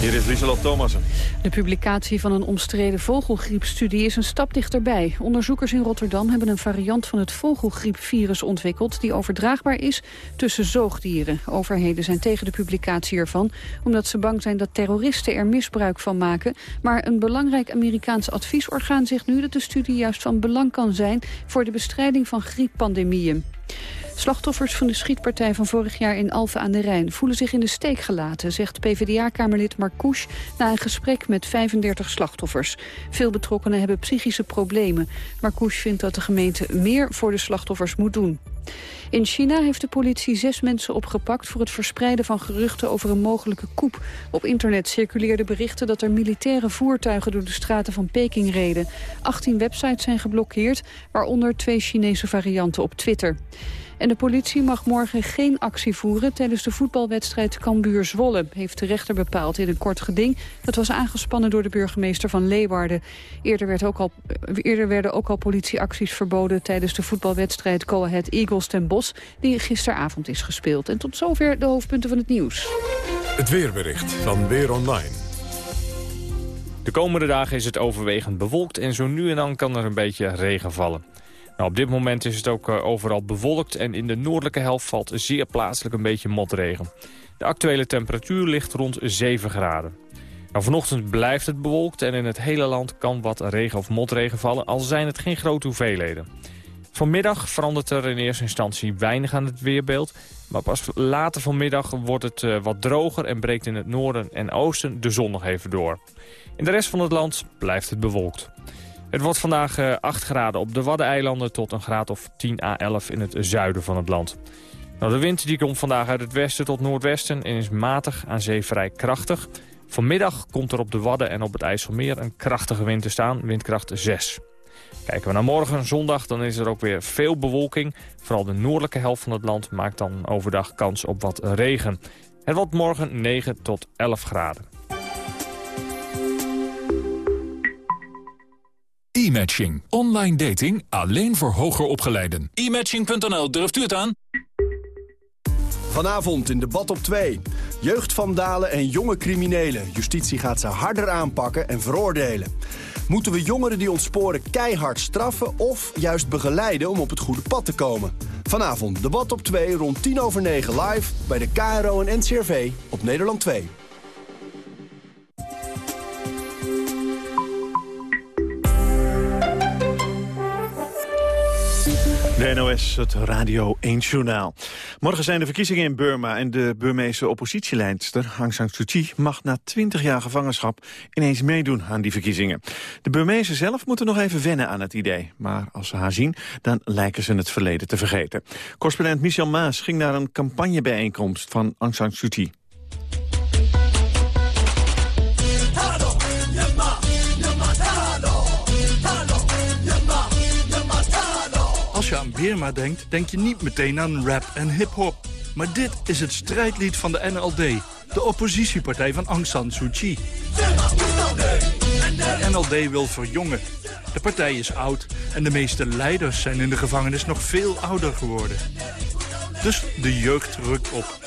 Hier is Lieselot Thomassen. De publicatie van een omstreden vogelgriepstudie is een stap dichterbij. Onderzoekers in Rotterdam hebben een variant van het vogelgriepvirus ontwikkeld... die overdraagbaar is tussen zoogdieren. Overheden zijn tegen de publicatie ervan... omdat ze bang zijn dat terroristen er misbruik van maken. Maar een belangrijk Amerikaans adviesorgaan zegt nu... dat de studie juist van belang kan zijn voor de bestrijding van grieppandemieën. Slachtoffers van de schietpartij van vorig jaar in Alphen aan de Rijn... voelen zich in de steek gelaten, zegt PvdA-kamerlid Marcouch... na een gesprek met 35 slachtoffers. Veel betrokkenen hebben psychische problemen. Marcouch vindt dat de gemeente meer voor de slachtoffers moet doen. In China heeft de politie zes mensen opgepakt voor het verspreiden van geruchten over een mogelijke coup. Op internet circuleerden berichten dat er militaire voertuigen door de straten van Peking reden. 18 websites zijn geblokkeerd, waaronder twee Chinese varianten op Twitter. En de politie mag morgen geen actie voeren tijdens de voetbalwedstrijd Cambuur-Zwolle, heeft de rechter bepaald in een kort geding. Dat was aangespannen door de burgemeester van Leeuwarden. Eerder, werd ook al, eerder werden ook al politieacties verboden tijdens de voetbalwedstrijd Go Ahead Eagles ten Bos, die gisteravond is gespeeld. En tot zover de hoofdpunten van het nieuws. Het weerbericht van Weer Online. De komende dagen is het overwegend bewolkt en zo nu en dan kan er een beetje regen vallen. Nou, op dit moment is het ook uh, overal bewolkt en in de noordelijke helft valt zeer plaatselijk een beetje motregen. De actuele temperatuur ligt rond 7 graden. Nou, vanochtend blijft het bewolkt en in het hele land kan wat regen of motregen vallen, al zijn het geen grote hoeveelheden. Vanmiddag verandert er in eerste instantie weinig aan het weerbeeld, maar pas later vanmiddag wordt het uh, wat droger en breekt in het noorden en oosten de zon nog even door. In de rest van het land blijft het bewolkt. Het wordt vandaag 8 eh, graden op de Waddeneilanden tot een graad of 10 à 11 in het zuiden van het land. Nou, de wind die komt vandaag uit het westen tot noordwesten en is matig aan zee vrij krachtig. Vanmiddag komt er op de Wadden en op het IJsselmeer een krachtige wind te staan, windkracht 6. Kijken we naar morgen, zondag, dan is er ook weer veel bewolking. Vooral de noordelijke helft van het land maakt dan overdag kans op wat regen. Het wordt morgen 9 tot 11 graden. E-matching. Online dating alleen voor hoger opgeleiden. E-matching.nl, durft u het aan? Vanavond in debat op 2. Jeugdvandalen en jonge criminelen. Justitie gaat ze harder aanpakken en veroordelen. Moeten we jongeren die ontsporen keihard straffen... of juist begeleiden om op het goede pad te komen? Vanavond debat op 2 rond 10 over 9 live... bij de KRO en NCRV op Nederland 2. De NOS, het Radio 1-journaal. Morgen zijn de verkiezingen in Burma en de Burmeese oppositieleidster Aung San Suu Kyi mag na 20 jaar gevangenschap ineens meedoen aan die verkiezingen. De Burmezen zelf moeten nog even wennen aan het idee, maar als ze haar zien, dan lijken ze het verleden te vergeten. Correspondent Michel Maas ging naar een campagnebijeenkomst van Aung San Suu Kyi. Birma denkt, denk je niet meteen aan rap en hip-hop. Maar dit is het strijdlied van de NLD, de oppositiepartij van Aung San Suu Kyi. De NLD wil verjongen. De partij is oud en de meeste leiders zijn in de gevangenis nog veel ouder geworden. Dus de jeugd rukt op.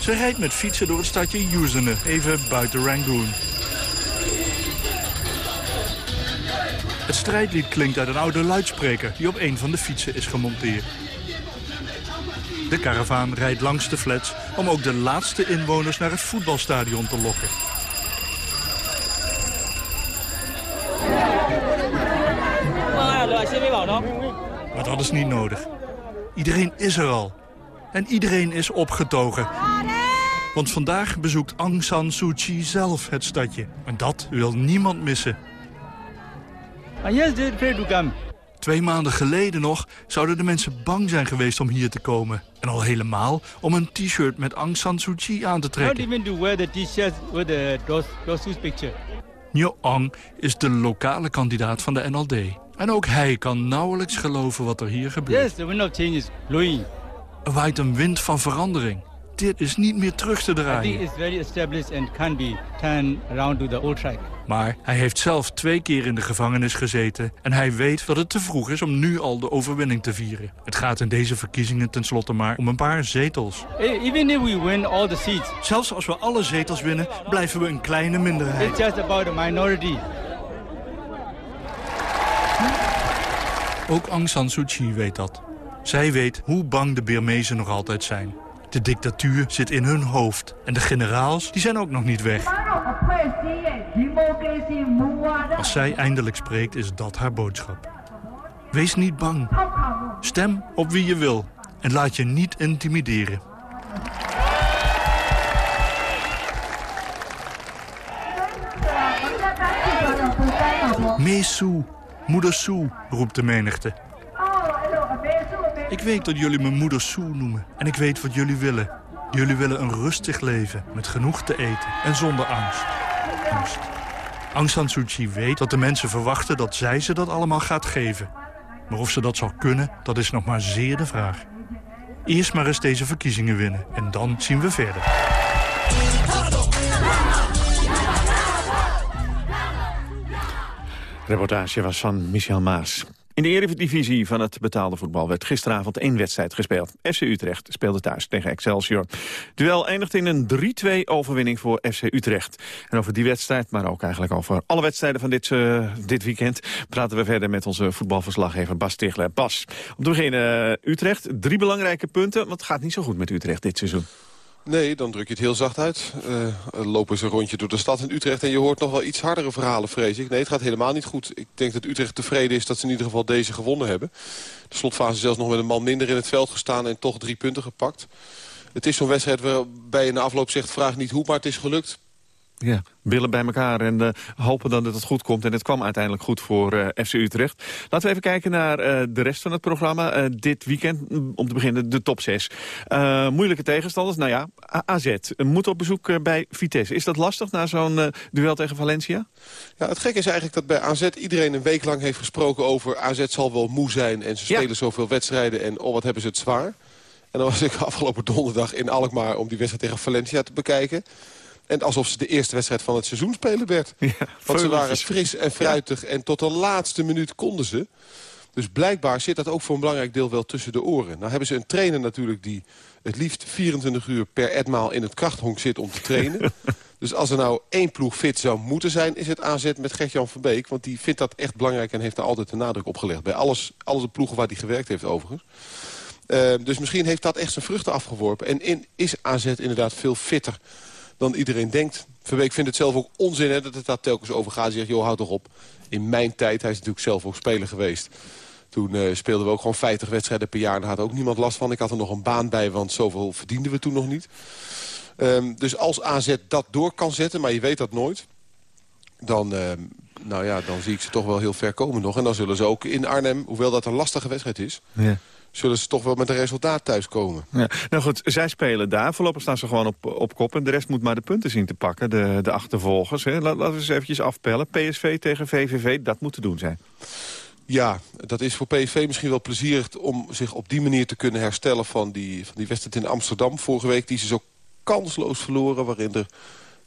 Ze rijdt met fietsen door het stadje Yuzene, even buiten Rangoon. Het strijdlied klinkt uit een oude luidspreker die op een van de fietsen is gemonteerd. De karavaan rijdt langs de flats om ook de laatste inwoners naar het voetbalstadion te lokken. Maar dat is niet nodig. Iedereen is er al. En iedereen is opgetogen. Want vandaag bezoekt Aung San Suu Kyi zelf het stadje. En dat wil niemand missen. Twee maanden geleden nog zouden de mensen bang zijn geweest om hier te komen. En al helemaal om een t-shirt met Aung San Suu Kyi aan te trekken. Not even to wear the t-shirt with the those, picture. Nyo Aung is de lokale kandidaat van de NLD. En ook hij kan nauwelijks geloven wat er hier gebeurt. Yes, the wind of change is blowing. Er waait een wind van verandering. Dit is niet meer terug te draaien. it's very established and can't be turned around to the old track. Maar hij heeft zelf twee keer in de gevangenis gezeten... en hij weet dat het te vroeg is om nu al de overwinning te vieren. Het gaat in deze verkiezingen tenslotte maar om een paar zetels. Even if we win all the seats, Zelfs als we alle zetels winnen, blijven we een kleine minderheid. it's just about a minority. Ook Aung San Suu Kyi weet dat. Zij weet hoe bang de Birmezen nog altijd zijn. De dictatuur zit in hun hoofd. En de generaals die zijn ook nog niet weg. Als zij eindelijk spreekt, is dat haar boodschap. Wees niet bang. Stem op wie je wil. En laat je niet intimideren. Meesoe, moeder Soe, roept de menigte. Ik weet dat jullie me moeder Soe noemen. En ik weet wat jullie willen. Jullie willen een rustig leven, met genoeg te eten en zonder angst. Angst. San Suu Kyi weet dat de mensen verwachten dat zij ze dat allemaal gaat geven. Maar of ze dat zal kunnen, dat is nog maar zeer de vraag. Eerst maar eens deze verkiezingen winnen en dan zien we verder. reportage was van Michel Maas. In de Eredivisie van het betaalde voetbal werd gisteravond één wedstrijd gespeeld. FC Utrecht speelde thuis tegen Excelsior. Duel eindigde in een 3-2 overwinning voor FC Utrecht. En over die wedstrijd, maar ook eigenlijk over alle wedstrijden van dit, eh, dit weekend... praten we verder met onze voetbalverslaggever Bas Tichler. Bas, om te beginnen eh, Utrecht. Drie belangrijke punten, want het gaat niet zo goed met Utrecht dit seizoen. Nee, dan druk je het heel zacht uit. Eh, lopen ze een rondje door de stad in Utrecht... en je hoort nog wel iets hardere verhalen, vrees ik. Nee, het gaat helemaal niet goed. Ik denk dat Utrecht tevreden is dat ze in ieder geval deze gewonnen hebben. De slotfase zelfs nog met een man minder in het veld gestaan... en toch drie punten gepakt. Het is zo'n wedstrijd waarbij je na afloop zegt... vraag niet hoe, maar het is gelukt. Ja, billen bij elkaar en uh, hopen dan dat het goed komt. En het kwam uiteindelijk goed voor uh, FC Utrecht. Laten we even kijken naar uh, de rest van het programma. dit weekend, om te beginnen, de top 6. moeilijke tegenstanders, nou ja, AZ moet op bezoek bij Vitesse. Is dat lastig na zo'n duel tegen Valencia? Ja, het gekke is eigenlijk dat bij AZ iedereen een week lang heeft gesproken over... AZ zal wel moe zijn en ze spelen ja. zoveel wedstrijden en oh, wat hebben ze het zwaar. En dan was ik afgelopen donderdag in Alkmaar om die wedstrijd tegen Valencia te bekijken... En alsof ze de eerste wedstrijd van het seizoen spelen werd. Ja, Want ze waren fris en fruitig ja. en tot de laatste minuut konden ze. Dus blijkbaar zit dat ook voor een belangrijk deel wel tussen de oren. Nou hebben ze een trainer natuurlijk die het liefst 24 uur per etmaal in het krachthonk zit om te trainen. dus als er nou één ploeg fit zou moeten zijn, is het AZ met Gert-Jan van Beek. Want die vindt dat echt belangrijk en heeft daar altijd de nadruk op gelegd. Bij alles, alle de ploegen waar hij gewerkt heeft overigens. Uh, dus misschien heeft dat echt zijn vruchten afgeworpen. En in, is AZ inderdaad veel fitter dan iedereen denkt. Verbeek vindt het zelf ook onzin hè, dat het daar telkens over gaat. Hij zegt, joh, houd toch op. In mijn tijd, hij is natuurlijk zelf ook speler geweest. Toen uh, speelden we ook gewoon 50 wedstrijden per jaar. Daar had ook niemand last van. Ik had er nog een baan bij, want zoveel verdienden we toen nog niet. Um, dus als AZ dat door kan zetten, maar je weet dat nooit... dan, uh, nou ja, dan zie ik ze toch wel heel ver komen nog. En dan zullen ze ook in Arnhem, hoewel dat een lastige wedstrijd is... Ja zullen ze toch wel met een resultaat thuiskomen. Ja. Nou goed, zij spelen daar. Voorlopig staan ze gewoon op, op kop. En de rest moet maar de punten zien te pakken, de, de achtervolgers. Hè. Laten we eens eventjes afpellen. PSV tegen VVV, dat moet te doen zijn. Ja, dat is voor PSV misschien wel plezierig om zich op die manier te kunnen herstellen... van die, van die wedstrijd in Amsterdam vorige week, die ze zo kansloos verloren... waarin er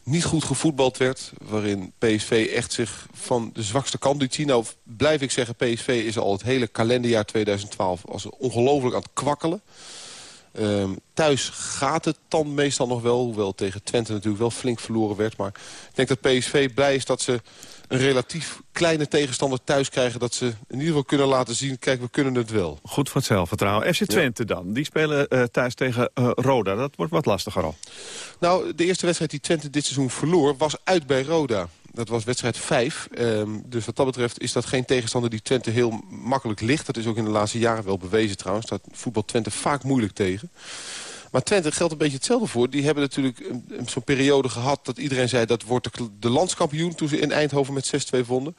niet goed gevoetbald werd. Waarin PSV echt zich van de zwakste kant liet zien. Nou blijf ik zeggen, PSV is al het hele kalenderjaar 2012 als ongelooflijk aan het kwakkelen. Um, thuis gaat het dan meestal nog wel. Hoewel tegen Twente natuurlijk wel flink verloren werd. Maar ik denk dat PSV blij is dat ze een relatief kleine tegenstander thuis krijgen... dat ze in ieder geval kunnen laten zien, kijk, we kunnen het wel. Goed voor het zelfvertrouwen. FC Twente ja. dan, die spelen uh, thuis tegen uh, Roda. Dat wordt wat lastiger al. Nou, de eerste wedstrijd die Twente dit seizoen verloor... was uit bij Roda. Dat was wedstrijd 5. Um, dus wat dat betreft is dat geen tegenstander die Twente heel makkelijk ligt. Dat is ook in de laatste jaren wel bewezen trouwens. Dat voetbal Twente vaak moeilijk tegen. Maar Twente geldt een beetje hetzelfde voor. Die hebben natuurlijk zo'n periode gehad dat iedereen zei... dat wordt de, landskampioen toen ze in Eindhoven met 6-2 vonden.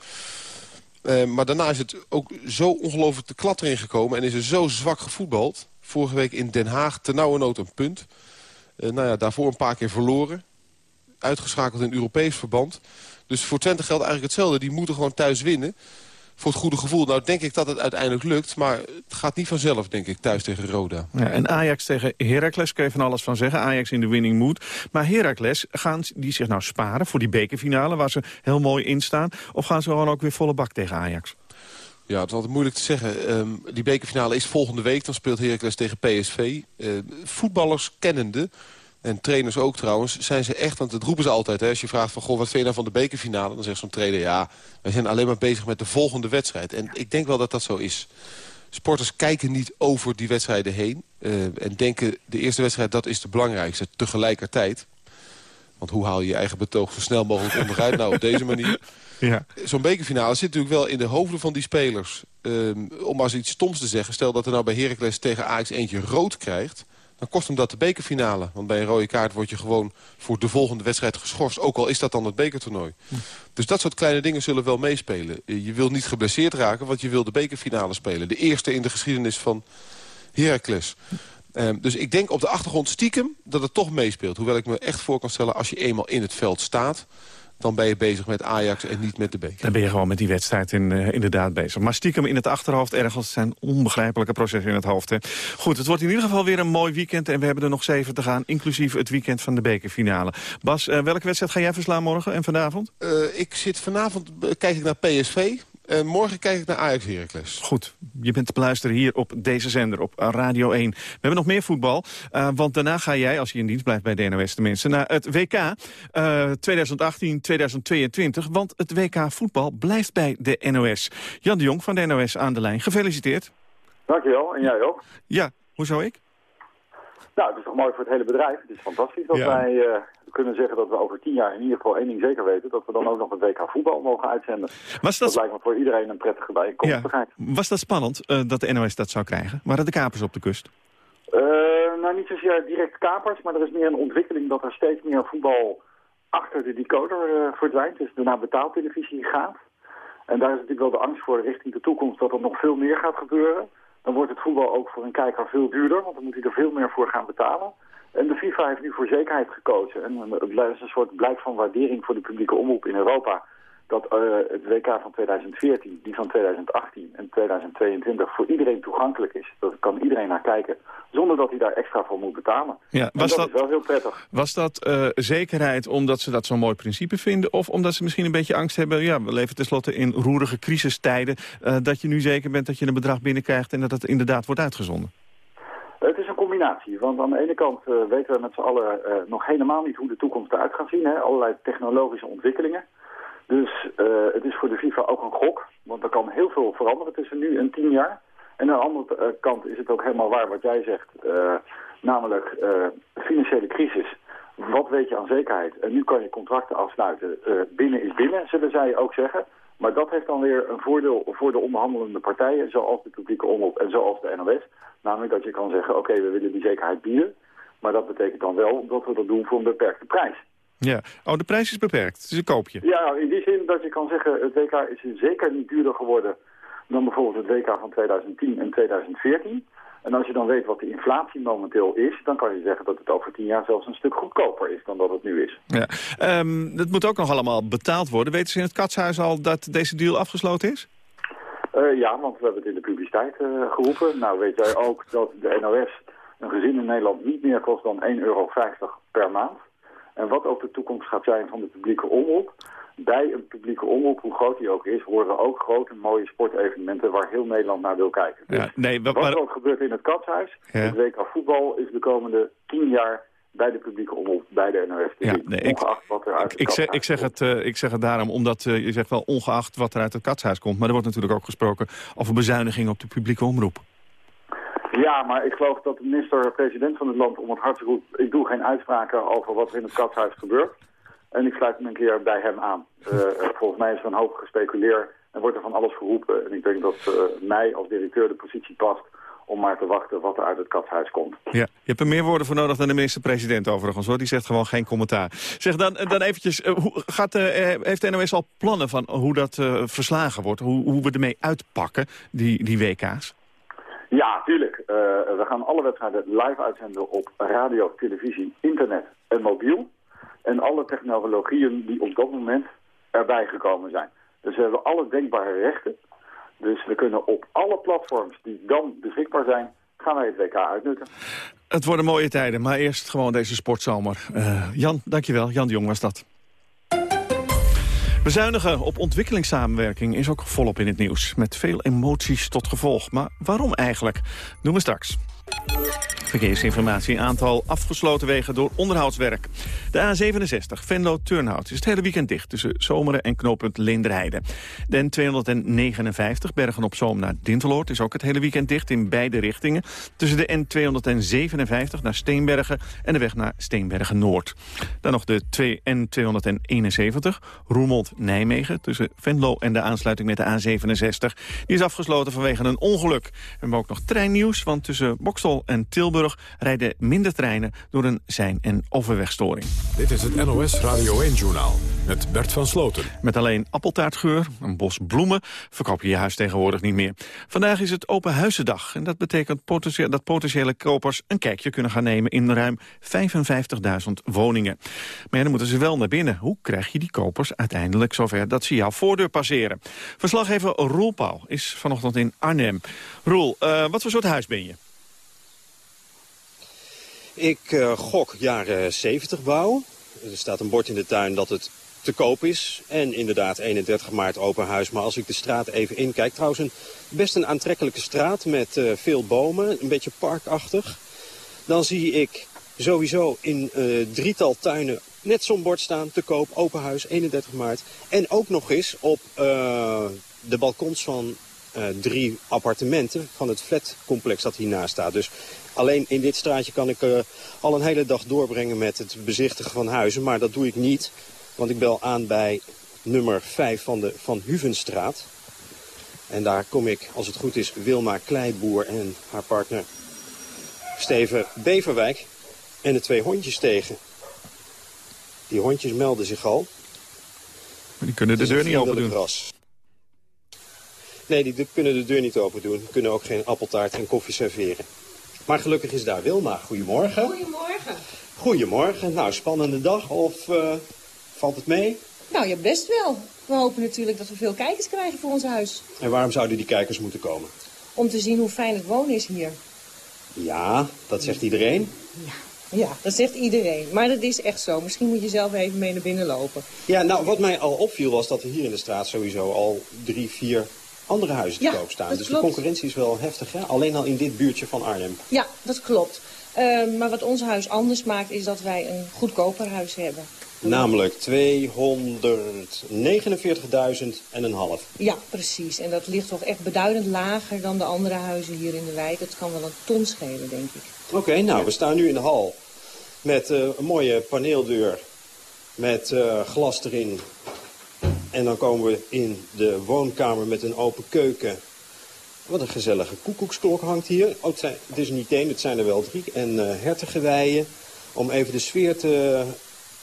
Uh, maar daarna is het ook zo ongelooflijk de klat erin gekomen... en is er zo zwak gevoetbald. Vorige week in Den Haag nood een punt. Uh, nou ja, daarvoor een paar keer verloren. Uitgeschakeld in Europees verband. Dus voor Twente geldt eigenlijk hetzelfde. Die moeten gewoon thuis winnen. Voor het goede gevoel. Nou denk ik dat het uiteindelijk lukt, maar het gaat niet vanzelf, denk ik, thuis tegen Roda. Ja, en Ajax tegen Heracles kun je van alles van zeggen. Ajax in de winning mood. Maar Heracles, gaan die zich nou sparen voor die bekerfinale... waar ze heel mooi in staan? Of gaan ze gewoon ook weer volle bak tegen Ajax? Ja, het is altijd moeilijk te zeggen. Ehm, die bekerfinale is volgende week. Dan speelt Heracles tegen PSV. Uh, voetballers kennende en trainers ook trouwens, zijn ze echt... want dat roepen ze altijd, hè, als je vraagt van... Goh, wat vind je nou van de bekerfinale? Dan zegt zo'n trainer, ja, wij zijn alleen maar bezig met de volgende wedstrijd. En ik denk wel dat dat zo is. Sporters kijken niet over die wedstrijden heen... Uh, en denken, de eerste wedstrijd, dat is de belangrijkste. Tegelijkertijd, want hoe haal je je eigen betoog zo snel mogelijk onderuit? nou, op deze manier. Ja. Zo'n bekerfinale zit natuurlijk wel in de hoofden van die spelers. Um, om maar eens iets stoms te zeggen. Stel dat er nou bij Heracles tegen Ajax eentje rood krijgt dan kost hem dat de bekerfinale. Want bij een rode kaart word je gewoon voor de volgende wedstrijd geschorst. Ook al is dat dan het bekertoernooi. Hm. Dus dat soort kleine dingen zullen wel meespelen. Je wil niet geblesseerd raken, want je wil de bekerfinale spelen. De eerste in de geschiedenis van Heracles. Um, dus ik denk op de achtergrond stiekem dat het toch meespeelt. Hoewel ik me echt voor kan stellen, als je eenmaal in het veld staat dan ben je bezig met Ajax en niet met de beker. Dan ben je gewoon met die wedstrijd in, uh, inderdaad bezig. Maar stiekem in het achterhoofd ergens zijn onbegrijpelijke processen in het hoofd. Hè. Goed, het wordt in ieder geval weer een mooi weekend en we hebben er nog zeven te gaan. Inclusief het weekend van de bekerfinale. Bas, uh, welke wedstrijd ga jij verslaan morgen en vanavond? Uh, ik zit vanavond, kijk ik naar PSV. Uh, morgen kijk ik naar Ajax Heracles. Goed, je bent te beluisteren hier op deze zender, op Radio 1. We hebben nog meer voetbal, uh, want daarna ga jij, als je in dienst blijft bij de NOS tenminste... naar het WK uh, 2018-2022, want het WK voetbal blijft bij de NOS. Jan de Jong van de NOS aan de lijn, gefeliciteerd. Dankjewel, en jij ook. Ja, hoezo ik? Nou, het is toch mooi voor het hele bedrijf. Het is fantastisch dat ja. wij uh, kunnen zeggen dat we over tien jaar in ieder geval één ding zeker weten. Dat we dan ook nog het WK voetbal mogen uitzenden. Was dat... dat lijkt me voor iedereen een prettige bijkomstigheid. Ja. Was dat spannend uh, dat de NOS dat zou krijgen? Waren de kapers op de kust? Uh, nou, niet zozeer direct kapers, maar er is meer een ontwikkeling dat er steeds meer voetbal achter de decoder verdwijnt. Dus naar betaaltelevisie gaat. En daar is natuurlijk wel de angst voor richting de toekomst dat er nog veel meer gaat gebeuren dan wordt het voetbal ook voor een kijker veel duurder, want dan moet hij er veel meer voor gaan betalen. En de FIFA heeft nu voor zekerheid gekozen. En het is een soort blijk van waardering voor de publieke omroep in Europa dat uh, het WK van 2014, die van 2018 en 2022 voor iedereen toegankelijk is. Dat kan iedereen naar kijken, zonder dat hij daar extra voor moet betalen. Ja, was dat, dat, is wel heel prettig. Was dat uh, zekerheid omdat ze dat zo'n mooi principe vinden... of omdat ze misschien een beetje angst hebben... ja, we leven tenslotte in roerige crisistijden... Uh, dat je nu zeker bent dat je een bedrag binnenkrijgt... en dat het inderdaad wordt uitgezonden? Want aan de ene kant uh, weten we met z'n allen uh, nog helemaal niet hoe de toekomst eruit gaat zien. Hè? Allerlei technologische ontwikkelingen. Dus uh, het is voor de FIFA ook een gok, want er kan heel veel veranderen tussen nu en tien jaar. En aan de andere kant is het ook helemaal waar wat jij zegt, namelijk financiële crisis. Wat weet je aan zekerheid? En nu kan je contracten afsluiten. binnen is binnen, zullen zij ook zeggen. Maar dat heeft dan weer een voordeel voor de onderhandelende partijen, zoals de publieke omroep en zoals de NOS. Namelijk dat je kan zeggen, oké, okay, we willen die zekerheid bieden. Maar dat betekent dan wel dat we dat doen voor een beperkte prijs. Ja, oh, de prijs is beperkt. Het is een koopje. Ja, in die zin dat je kan zeggen, het WK is zeker niet duurder geworden dan bijvoorbeeld het WK van 2010 en 2014. En als je dan weet wat de inflatie momenteel is, dan kan je zeggen dat het over tien jaar zelfs een stuk goedkoper is dan dat het nu is. Ja, um, dat moet ook nog allemaal betaald worden. Weten ze in het katshuis al dat deze deal afgesloten is? Uh, ja, want we hebben het in de publiciteit uh, geroepen. Nou weet jij ook dat de NOS een gezin in Nederland niet meer kost dan 1,50 euro per maand. En wat ook de toekomst gaat zijn van de publieke omroep. Bij een publieke omroep, hoe groot die ook is, horen ook grote mooie sportevenementen waar heel Nederland naar wil kijken. Dus ja, nee, wat er ook gebeurt in het Katshuis, ja. het WK voetbal is de komende tien jaar bij de publieke omroep, bij de NOS te ja, nee, ongeacht ik, wat er uit het ik, zeg, ik, zeg het, uh, ik zeg het daarom, omdat uh, je zegt wel ongeacht wat er uit het katshuis komt. Maar er wordt natuurlijk ook gesproken over bezuiniging op de publieke omroep. Ja, maar ik geloof dat de minister-president van het land om het hart roept... ik doe geen uitspraken over wat er in het katshuis gebeurt. En ik sluit me een keer bij hem aan. Uh, volgens mij is er een hoop gespeculeerd en wordt er van alles geroepen. En ik denk dat uh, mij als directeur de positie past om maar te wachten wat er uit het katshuis komt. Ja, je hebt er meer woorden voor nodig dan de minister-president overigens, hoor. Die zegt gewoon geen commentaar. Zeg dan, dan eventjes, hoe gaat, uh, heeft de NOS al plannen van hoe dat verslagen wordt? Hoe, hoe we ermee uitpakken, die, die WK's? Ja, tuurlijk. We gaan alle wedstrijden live uitzenden op radio, televisie, internet en mobiel. En alle technologieën die op dat moment erbij gekomen zijn. Dus we hebben alle denkbare rechten. Dus we kunnen op alle platforms die dan beschikbaar zijn, gaan wij het WK uitnutten. Het worden mooie tijden, maar eerst gewoon deze sportzomer. Uh, Jan, dankjewel. Jan de Jong was dat. Bezuinigen op ontwikkelingssamenwerking is ook volop in het nieuws. Met veel emoties tot gevolg. Maar waarom eigenlijk? Doen we straks. Verkeersinformatie, aantal afgesloten wegen door onderhoudswerk. De A67, Venlo-Turnhout, is het hele weekend dicht... tussen Zomeren en knooppunt Linderheide. De N259, Bergen-op-Zoom naar Dinteloord... is ook het hele weekend dicht in beide richtingen. Tussen de N257 naar Steenbergen en de weg naar Steenbergen-Noord. Dan nog de N271, Roermond-Nijmegen... tussen Venlo en de aansluiting met de A67. Die is afgesloten vanwege een ongeluk. We hebben ook nog treinnieuws, want tussen Bokstel en Tilburg rijden minder treinen door een zijn- en overwegstoring. Dit is het NOS Radio 1-journaal met Bert van Sloten. Met alleen appeltaartgeur, een bos bloemen, verkoop je je huis tegenwoordig niet meer. Vandaag is het Open Huizendag en dat betekent dat potentiële kopers een kijkje kunnen gaan nemen in ruim 55.000 woningen. Maar ja, dan moeten ze wel naar binnen. Hoe krijg je die kopers uiteindelijk zover dat ze jouw voordeur passeren? Verslaggever Roel Pauw is vanochtend in Arnhem. Roel, uh, wat voor soort huis ben je? Ik uh, gok jaren 70 bouw. Er staat een bord in de tuin dat het te koop is. En inderdaad 31 maart open huis. Maar als ik de straat even inkijk, trouwens een, best een aantrekkelijke straat met uh, veel bomen. Een beetje parkachtig. Dan zie ik sowieso in uh, drietal tuinen net zo'n bord staan. Te koop, open huis, 31 maart. En ook nog eens op de balkons van drie appartementen van het flatcomplex dat hiernaast staat. Dus Alleen in dit straatje kan ik uh, al een hele dag doorbrengen met het bezichtigen van huizen. Maar dat doe ik niet, want ik bel aan bij nummer 5 van de Van Huvenstraat. En daar kom ik, als het goed is, Wilma Kleiboer en haar partner Steven Beverwijk en de twee hondjes tegen. Die hondjes melden zich al. Maar die kunnen de deur niet open doen. Gras. Nee, die kunnen de deur niet open doen. Kunnen ook geen appeltaart en koffie serveren. Maar gelukkig is daar Wilma. Goedemorgen. Goedemorgen. Goedemorgen. Nou, spannende dag of uh, valt het mee? Nou ja, best wel. We hopen natuurlijk dat we veel kijkers krijgen voor ons huis. En waarom zouden die kijkers moeten komen? Om te zien hoe fijn het wonen is hier. Ja, dat zegt iedereen. Ja. Ja, dat zegt iedereen. Maar dat is echt zo. Misschien moet je zelf even mee naar binnen lopen. Ja, nou, wat mij al opviel was dat er hier in de straat sowieso al drie, vier andere huizen te koop staan. Dus de concurrentie is wel heftig, hè? Alleen al in dit buurtje van Arnhem. Ja, dat klopt. Uh, maar wat ons huis anders maakt is dat wij een goedkoper huis hebben. Namelijk 249.000 en een half. Ja, precies. En dat ligt toch echt beduidend lager dan de andere huizen hier in de wijk. Dat kan wel een ton schelen, denk ik. Oké, okay, nou, ja. we staan nu in de hal met uh, een mooie paneeldeur met uh, glas erin en dan komen we in de woonkamer met een open keuken. Wat een gezellige koekoeksklok hangt hier. Oh, het, zijn, het is niet één, het zijn er wel drie. En uh, hertengeweien, om even de sfeer te,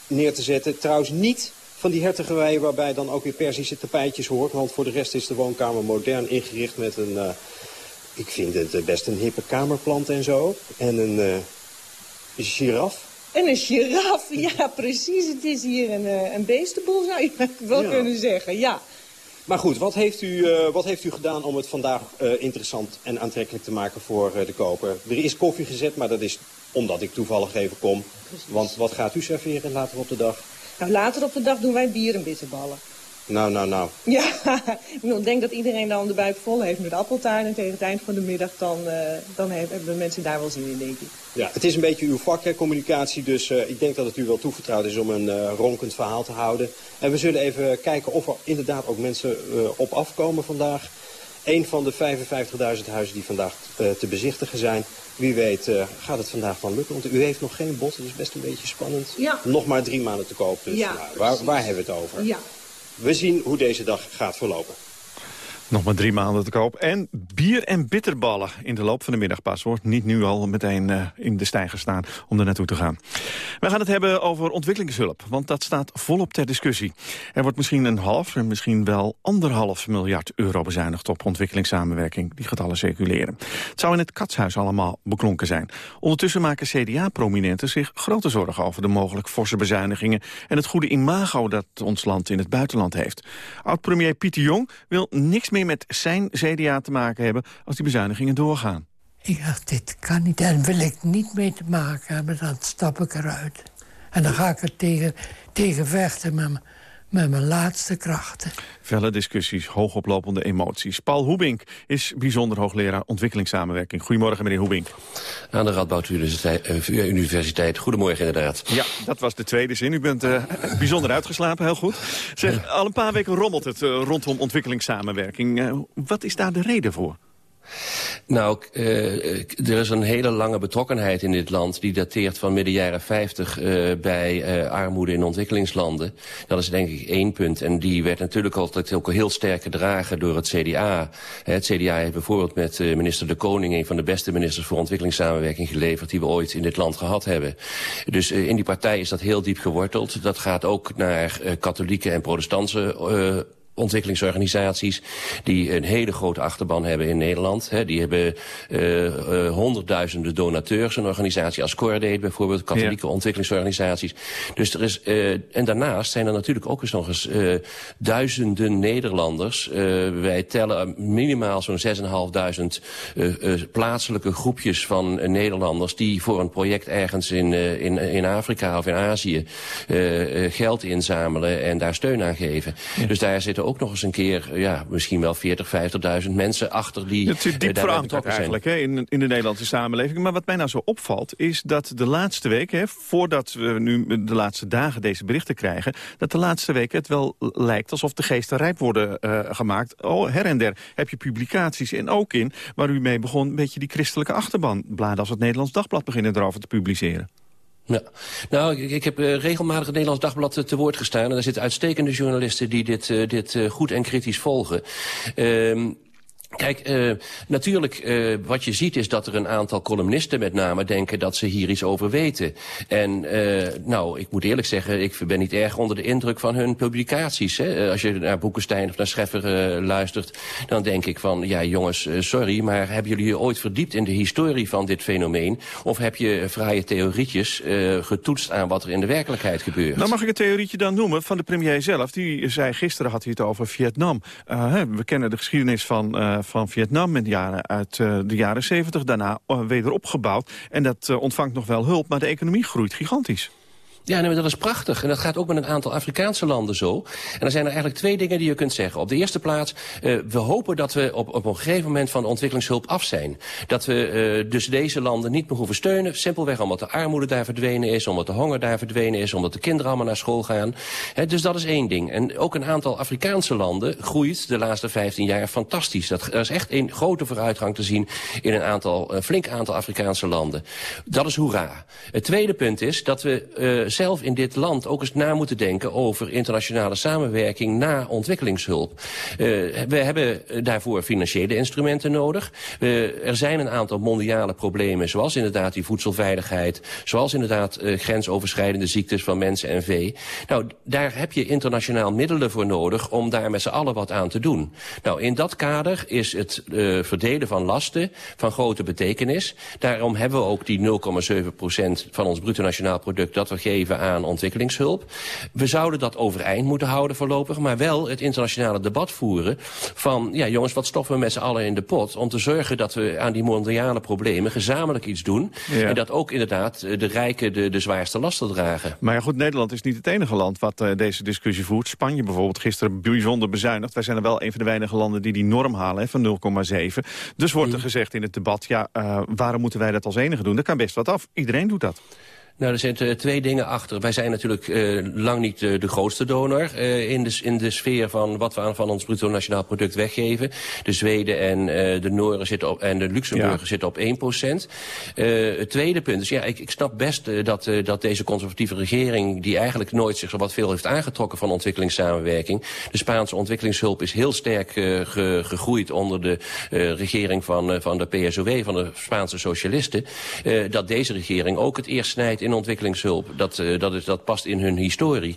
neer te zetten. Trouwens niet van die hertengeweien waarbij dan ook weer Persische tapijtjes hoort. Want voor de rest is de woonkamer modern ingericht met een... Uh, ik vind het best een hippe kamerplant en zo. En een uh, giraf en een giraf, ja precies. Het is hier een, eh, een beestenboel zou je wel kunnen zeggen, ja. Maar goed, wat heeft, u, uh, wat heeft u gedaan om het vandaag uh, interessant en aantrekkelijk te maken voor uh, de koper? Er is koffie gezet, maar dat is omdat ik toevallig even kom. Precies. Want wat gaat u serveren later op de dag? Nou, later op de dag doen wij bier en bitterballen. Nou, nou, nou. Ja, ik denk dat iedereen dan de buik vol heeft met appeltuin. En tegen het eind van de middag dan, uh, dan hebben mensen daar wel zin in, denk ik. Ja, het is een beetje uw vak, hè, communicatie. Dus uh, ik denk dat het u wel toevertrouwd is om een uh, ronkend verhaal te houden. En we zullen even kijken of er inderdaad ook mensen op afkomen vandaag. Een van de 55.000 huizen die vandaag te bezichtigen zijn. Wie weet gaat het vandaag van lukken. Want u heeft nog geen bod, is best een beetje spannend. Ja. Nog maar drie maanden te koop. Dus ja, nou, waar, waar hebben we het over? Ja. We zien hoe deze dag gaat verlopen. Nog maar drie maanden te koop. En bier en bitterballen in de loop van de middag pas. Hoor. Niet nu al meteen uh, in de stijger staan om er naartoe te gaan. We gaan het hebben over ontwikkelingshulp. Want dat staat volop ter discussie. Er wordt misschien een half, misschien wel anderhalf miljard euro bezuinigd op ontwikkelingssamenwerking. Die getallen circuleren. Het zou in het katshuis allemaal beklonken zijn. Ondertussen maken CDA-prominenten zich grote zorgen over de mogelijk forse bezuinigingen. En het goede imago dat ons land in het buitenland heeft. Oud-premier Pieter Jong wil niks meer met zijn CDA te maken hebben als die bezuinigingen doorgaan. Ik dacht, dit kan niet. En wil ik niet mee te maken hebben, dan stap ik eruit. En dan ga ik er tegen, tegen vechten met, met mijn laatste krachten. Velle discussies, hoogoplopende emoties. Paul Hoebink is bijzonder hoogleraar ontwikkelingssamenwerking. Goedemorgen, meneer Hoebink. Aan de Radboud Universiteit. Universiteit. Goedemorgen, inderdaad. Ja, dat was de tweede zin. U bent uh, bijzonder uitgeslapen, heel goed. Zeg, al een paar weken rommelt het uh, rondom ontwikkelingssamenwerking. Uh, wat is daar de reden voor? Nou, uh, er is een hele lange betrokkenheid in dit land... die dateert van midden jaren 50 uh, bij uh, armoede in ontwikkelingslanden. Dat is denk ik één punt. En die werd natuurlijk altijd ook heel sterk gedragen door het CDA. Het CDA heeft bijvoorbeeld met minister De Koning... een van de beste ministers voor ontwikkelingssamenwerking geleverd... die we ooit in dit land gehad hebben. Dus in die partij is dat heel diep geworteld. Dat gaat ook naar katholieke en protestantse ontwikkelingsorganisaties die een hele grote achterban hebben in Nederland. Die hebben uh, uh, honderdduizenden donateurs. Een organisatie als Cordate bijvoorbeeld, katholieke ja. ontwikkelingsorganisaties. Dus er is, uh, en daarnaast zijn er natuurlijk ook eens nog eens duizenden Nederlanders. wij tellen minimaal zo'n 6.500 plaatselijke groepjes van Nederlanders die voor een project ergens in, in, in Afrika of in Azië geld inzamelen en daar steun aan geven. Ja. Dus daar zitten ook nog eens een keer, ja, misschien wel 40, 50.000 mensen achter die Het zit diep verankerd eigenlijk hè, in, in de Nederlandse samenleving. Maar wat mij nou zo opvalt, is dat de laatste weken, hè, voordat we nu de laatste dagen deze berichten krijgen, dat de laatste weken het wel lijkt alsof de geesten rijp worden uh, gemaakt. Oh, her en der heb je publicaties en ook in, waar u mee begon, een beetje die christelijke achterban. Bladen als het Nederlands Dagblad beginnen erover te publiceren. Ja. Nou, ik, heb uh, regelmatig het Nederlands Dagblad te, te woord gestaan. En daar zitten uitstekende journalisten die dit, uh, dit goed en kritisch volgen. Uh, Kijk, uh, natuurlijk, uh, wat je ziet is dat er een aantal columnisten met name denken dat ze hier iets over weten. En uh, nou, ik moet eerlijk zeggen, ik ben niet erg onder de indruk van hun publicaties. Hè. Als je naar Boekenstein of naar Scheffer luistert, dan denk ik van, ja jongens, sorry, maar hebben jullie je ooit verdiept in de historie van dit fenomeen? Of heb je vrije theorietjes getoetst aan wat er in de werkelijkheid gebeurt? Nou mag ik een theorietje dan noemen van de premier zelf. Die zei gisteren, had hij het over Vietnam. we kennen de geschiedenis van van Vietnam in de jaren uit uh, de jaren 70. Daarna uh, weder opgebouwd. En dat ontvangt nog wel hulp, maar de economie groeit gigantisch. Ja, nee, dat is prachtig. En dat gaat ook met een aantal Afrikaanse landen zo. En dan zijn er eigenlijk twee dingen die je kunt zeggen. Op de eerste plaats, uh, we hopen dat we op, op een gegeven moment van ontwikkelingshulp af zijn. Dat we uh, dus deze landen niet meer hoeven steunen. Simpelweg omdat de armoede daar verdwenen is, omdat de honger daar verdwenen is, omdat de kinderen allemaal naar school gaan. Dus dat is één ding. En ook een aantal Afrikaanse landen groeit de laatste 15 jaar fantastisch. Dat, er is echt een grote vooruitgang te zien in een aantal, een flink aantal Afrikaanse landen. Dat is hoera. Het tweede punt is dat we uh, zelf in dit land ook eens na moeten denken over internationale samenwerking na ontwikkelingshulp. Uh, we hebben daarvoor financiële instrumenten nodig. Uh, er zijn een aantal mondiale problemen, zoals inderdaad die voedselveiligheid, zoals inderdaad grensoverschrijdende ziektes van mensen en vee. Nou, daar heb je internationaal middelen voor nodig om daar met z'n allen wat aan te doen. Nou, in dat kader is het verdelen van lasten van grote betekenis. Daarom hebben we ook die 0,7% van ons bruto nationaal product dat we geven geven aan ontwikkelingshulp. We zouden dat overeind moeten houden voorlopig, maar wel het internationale debat voeren van, ja jongens, wat stoffen we met z'n allen in de pot om te zorgen dat we aan die mondiale problemen gezamenlijk iets doen. Ja. En dat ook inderdaad de rijken de, de zwaarste lasten dragen. Maar ja goed, Nederland is niet het enige land wat uh, deze discussie voert. Spanje bijvoorbeeld gisteren bijzonder bezuinigd. Wij zijn er wel een van de weinige landen die die norm halen hè, van 0,7. Dus wordt er mm. gezegd in het debat, ja, uh, waarom moeten wij dat als enige doen? Dat kan best wat af. Iedereen doet dat. Nou, er zitten twee dingen achter. Wij zijn natuurlijk uh, lang niet uh, de grootste donor uh, in, de, in de sfeer van wat we aan van ons bruto nationaal product weggeven. De Zweden en de Noren zitten op, en de Luxemburger ja. zitten op 1 procent. het tweede punt is, ja, ik, ik snap best dat, dat deze conservatieve regering, die eigenlijk nooit zich zo wat veel heeft aangetrokken van ontwikkelingssamenwerking. De Spaanse ontwikkelingshulp is heel sterk ge, gegroeid onder de regering van, van de PSOW, van de Spaanse socialisten. dat deze regering ook het eerst snijdt in in ontwikkelingshulp. Dat, uh, dat, is, dat past in hun historie.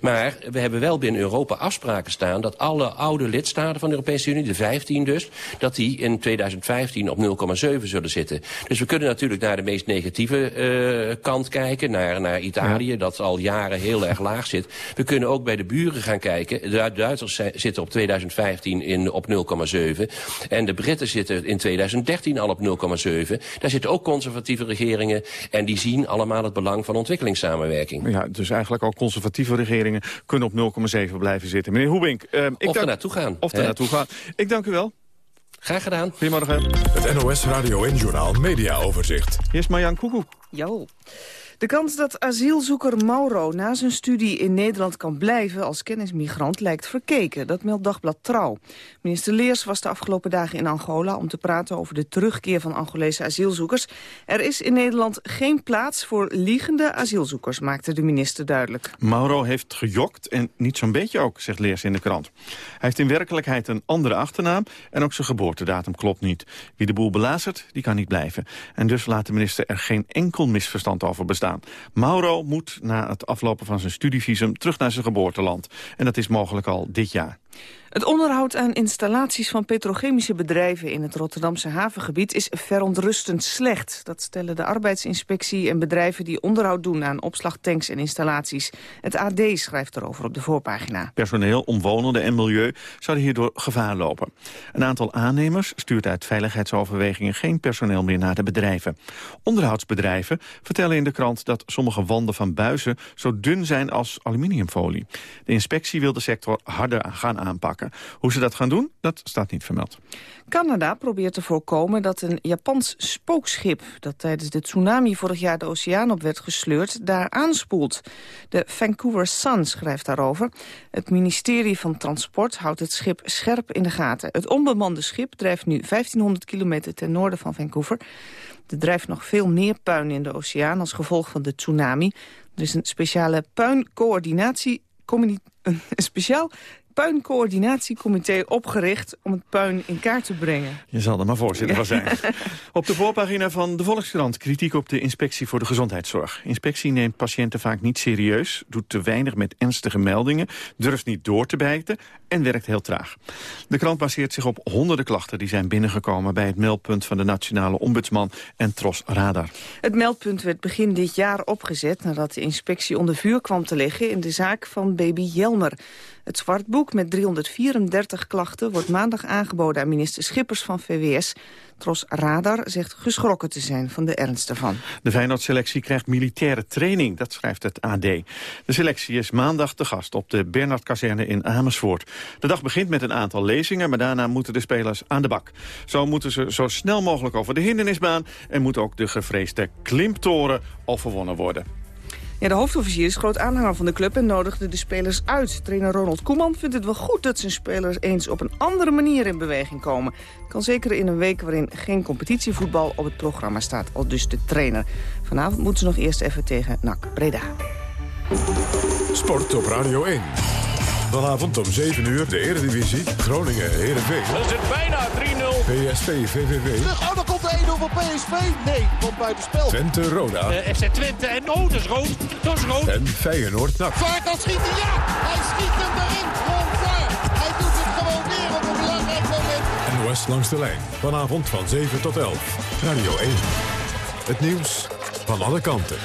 Maar we hebben wel binnen Europa afspraken staan... dat alle oude lidstaten van de Europese Unie, de 15 dus... dat die in 2015 op 0,7 zullen zitten. Dus we kunnen natuurlijk naar de meest negatieve uh, kant kijken. Naar, naar Italië, ja. dat al jaren heel erg laag zit. We kunnen ook bij de buren gaan kijken. De Duitsers zitten op 2015 in, op 0,7. En de Britten zitten in 2013 al op 0,7. Daar zitten ook conservatieve regeringen. En die zien allemaal het belang van ontwikkelingssamenwerking. Ja, dus eigenlijk al conservatieve regeringen kunnen op 0,7 blijven zitten. Meneer Hoebink. Uh, ik of er naartoe gaan. Of er naartoe gaan. Ik dank u wel. Graag gedaan. Goedemorgen. Het NOS Radio en Journaal Media Overzicht. Hier is Marjan Koekoek. Jo. De kans dat asielzoeker Mauro na zijn studie in Nederland kan blijven als kennismigrant lijkt verkeken. Dat meldt Dagblad Trouw. Minister Leers was de afgelopen dagen in Angola om te praten over de terugkeer van Angolese asielzoekers. Er is in Nederland geen plaats voor liegende asielzoekers, maakte de minister duidelijk. Mauro heeft gejokt en niet zo'n beetje ook, zegt Leers in de krant. Hij heeft in werkelijkheid een andere achternaam en ook zijn geboortedatum klopt niet. Wie de boel belazert, die kan niet blijven. En dus laat de minister er geen enkel misverstand over bestaan. Mauro moet na het aflopen van zijn studievisum terug naar zijn geboorteland. En dat is mogelijk al dit jaar. Het onderhoud aan installaties van petrochemische bedrijven in het Rotterdamse havengebied is verontrustend slecht. Dat stellen de arbeidsinspectie en bedrijven die onderhoud doen aan opslagtanks en installaties. Het AD schrijft erover op de voorpagina. Personeel, omwonenden en milieu zouden hierdoor gevaar lopen. Een aantal aannemers stuurt uit veiligheidsoverwegingen geen personeel meer naar de bedrijven. Onderhoudsbedrijven vertellen in de krant dat sommige wanden van buizen zo dun zijn als aluminiumfolie. De inspectie wil de sector harder gaan aanpakken. Hoe ze dat gaan doen, dat staat niet vermeld. Canada probeert te voorkomen dat een Japans spookschip... dat tijdens de tsunami vorig jaar de oceaan op werd gesleurd... daar aanspoelt. De Vancouver Sun schrijft daarover. Het ministerie van Transport houdt het schip scherp in de gaten. Het onbemande schip drijft nu 1500 kilometer ten noorden van Vancouver. Er drijft nog veel meer puin in de oceaan als gevolg van de tsunami. Er is een speciale puincoördinatie... Een speciaal puincoördinatiecomité opgericht om het puin in kaart te brengen. Je zal er maar voorzitter van zijn. op de voorpagina van de Volkskrant kritiek op de inspectie voor de gezondheidszorg. Inspectie neemt patiënten vaak niet serieus, doet te weinig met ernstige meldingen, durft niet door te bijten en werkt heel traag. De krant baseert zich op honderden klachten die zijn binnengekomen bij het meldpunt van de Nationale Ombudsman en Tros Radar. Het meldpunt werd begin dit jaar opgezet nadat de inspectie onder vuur kwam te liggen in de zaak van baby Jelmer. Het zwartboek met 334 klachten wordt maandag aangeboden aan minister Schippers van VWS. Tros Radar zegt geschrokken te zijn van de ernst ervan. De Feyenoord-selectie krijgt militaire training, dat schrijft het AD. De selectie is maandag te gast op de Bernhard-kazerne in Amersfoort. De dag begint met een aantal lezingen, maar daarna moeten de spelers aan de bak. Zo moeten ze zo snel mogelijk over de hindernisbaan... en moet ook de gevreesde klimtoren overwonnen worden. Ja, de hoofdofficier is groot aanhanger van de club en nodigde de spelers uit. Trainer Ronald Koeman vindt het wel goed dat zijn spelers eens op een andere manier in beweging komen. Kan zeker in een week waarin geen competitievoetbal op het programma staat, al dus de trainer. Vanavond moeten ze nog eerst even tegen NAC Breda. Sport op Radio 1. Vanavond om 7 uur de Eredivisie. Groningen Heerenveen. Dat is het bijna 3-0. PSV VVV. Terug, oh, dan komt de 1-0 voor PSV. Nee, komt buiten spel. Twente Roda. Uh, FC Twente en oh, dat is rood. Dat is rood. En Feyenoord NAC. Vaart, dan schiet hij, ja! Hij schiet hem erin. Gewoon Hij doet het gewoon weer op een belangrijk moment. NOS langs de lijn. Vanavond van 7 tot 11. Radio 1. Het nieuws van alle kanten.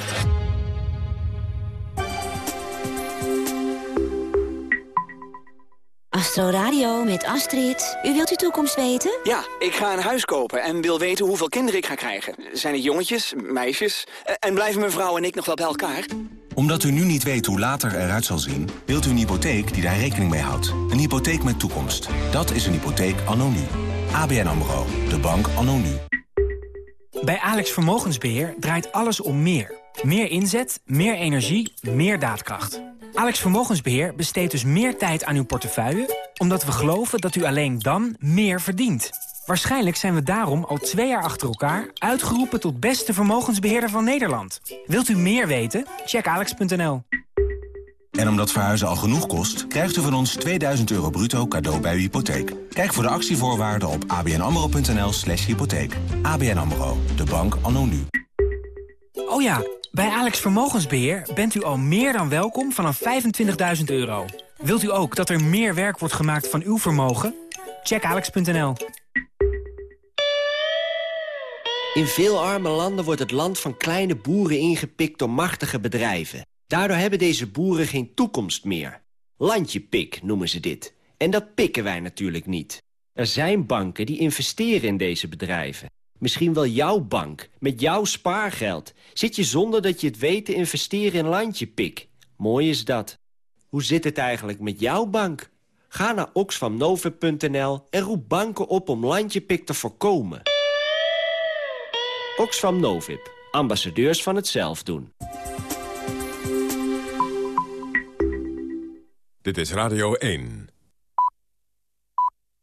Astro Radio met Astrid. U wilt uw toekomst weten? Ja, ik ga een huis kopen en wil weten hoeveel kinderen ik ga krijgen. Zijn het jongetjes, meisjes? En blijven mijn vrouw en ik nog wel bij elkaar? Omdat u nu niet weet hoe later eruit zal zien... wilt u een hypotheek die daar rekening mee houdt. Een hypotheek met toekomst. Dat is een hypotheek anno nu. ABN AMRO. De bank anno nu. Bij Alex Vermogensbeheer draait alles om meer. Meer inzet, meer energie, meer daadkracht. Alex Vermogensbeheer besteedt dus meer tijd aan uw portefeuille... omdat we geloven dat u alleen dan meer verdient. Waarschijnlijk zijn we daarom al twee jaar achter elkaar... uitgeroepen tot beste vermogensbeheerder van Nederland. Wilt u meer weten? Check alex.nl. En omdat verhuizen al genoeg kost... krijgt u van ons 2000 euro bruto cadeau bij uw hypotheek. Kijk voor de actievoorwaarden op abnamro.nl slash hypotheek. ABN AMRO, de bank anno nu. Oh ja, Bij Alex Vermogensbeheer bent u al meer dan welkom vanaf 25.000 euro. Wilt u ook dat er meer werk wordt gemaakt van uw vermogen? Check alex.nl. In veel arme landen wordt het land van kleine boeren ingepikt door machtige bedrijven. Daardoor hebben deze boeren geen toekomst meer. Landjepik noemen ze dit. En dat pikken wij natuurlijk niet. Er zijn banken die investeren in deze bedrijven. Misschien wel jouw bank, met jouw spaargeld. Zit je zonder dat je het weet te investeren in Landjepik. Mooi is dat. Hoe zit het eigenlijk met jouw bank? Ga naar oxfamnovip.nl en roep banken op om Landjepik te voorkomen. Oxfam ambassadeurs van het zelfdoen. Dit is Radio 1.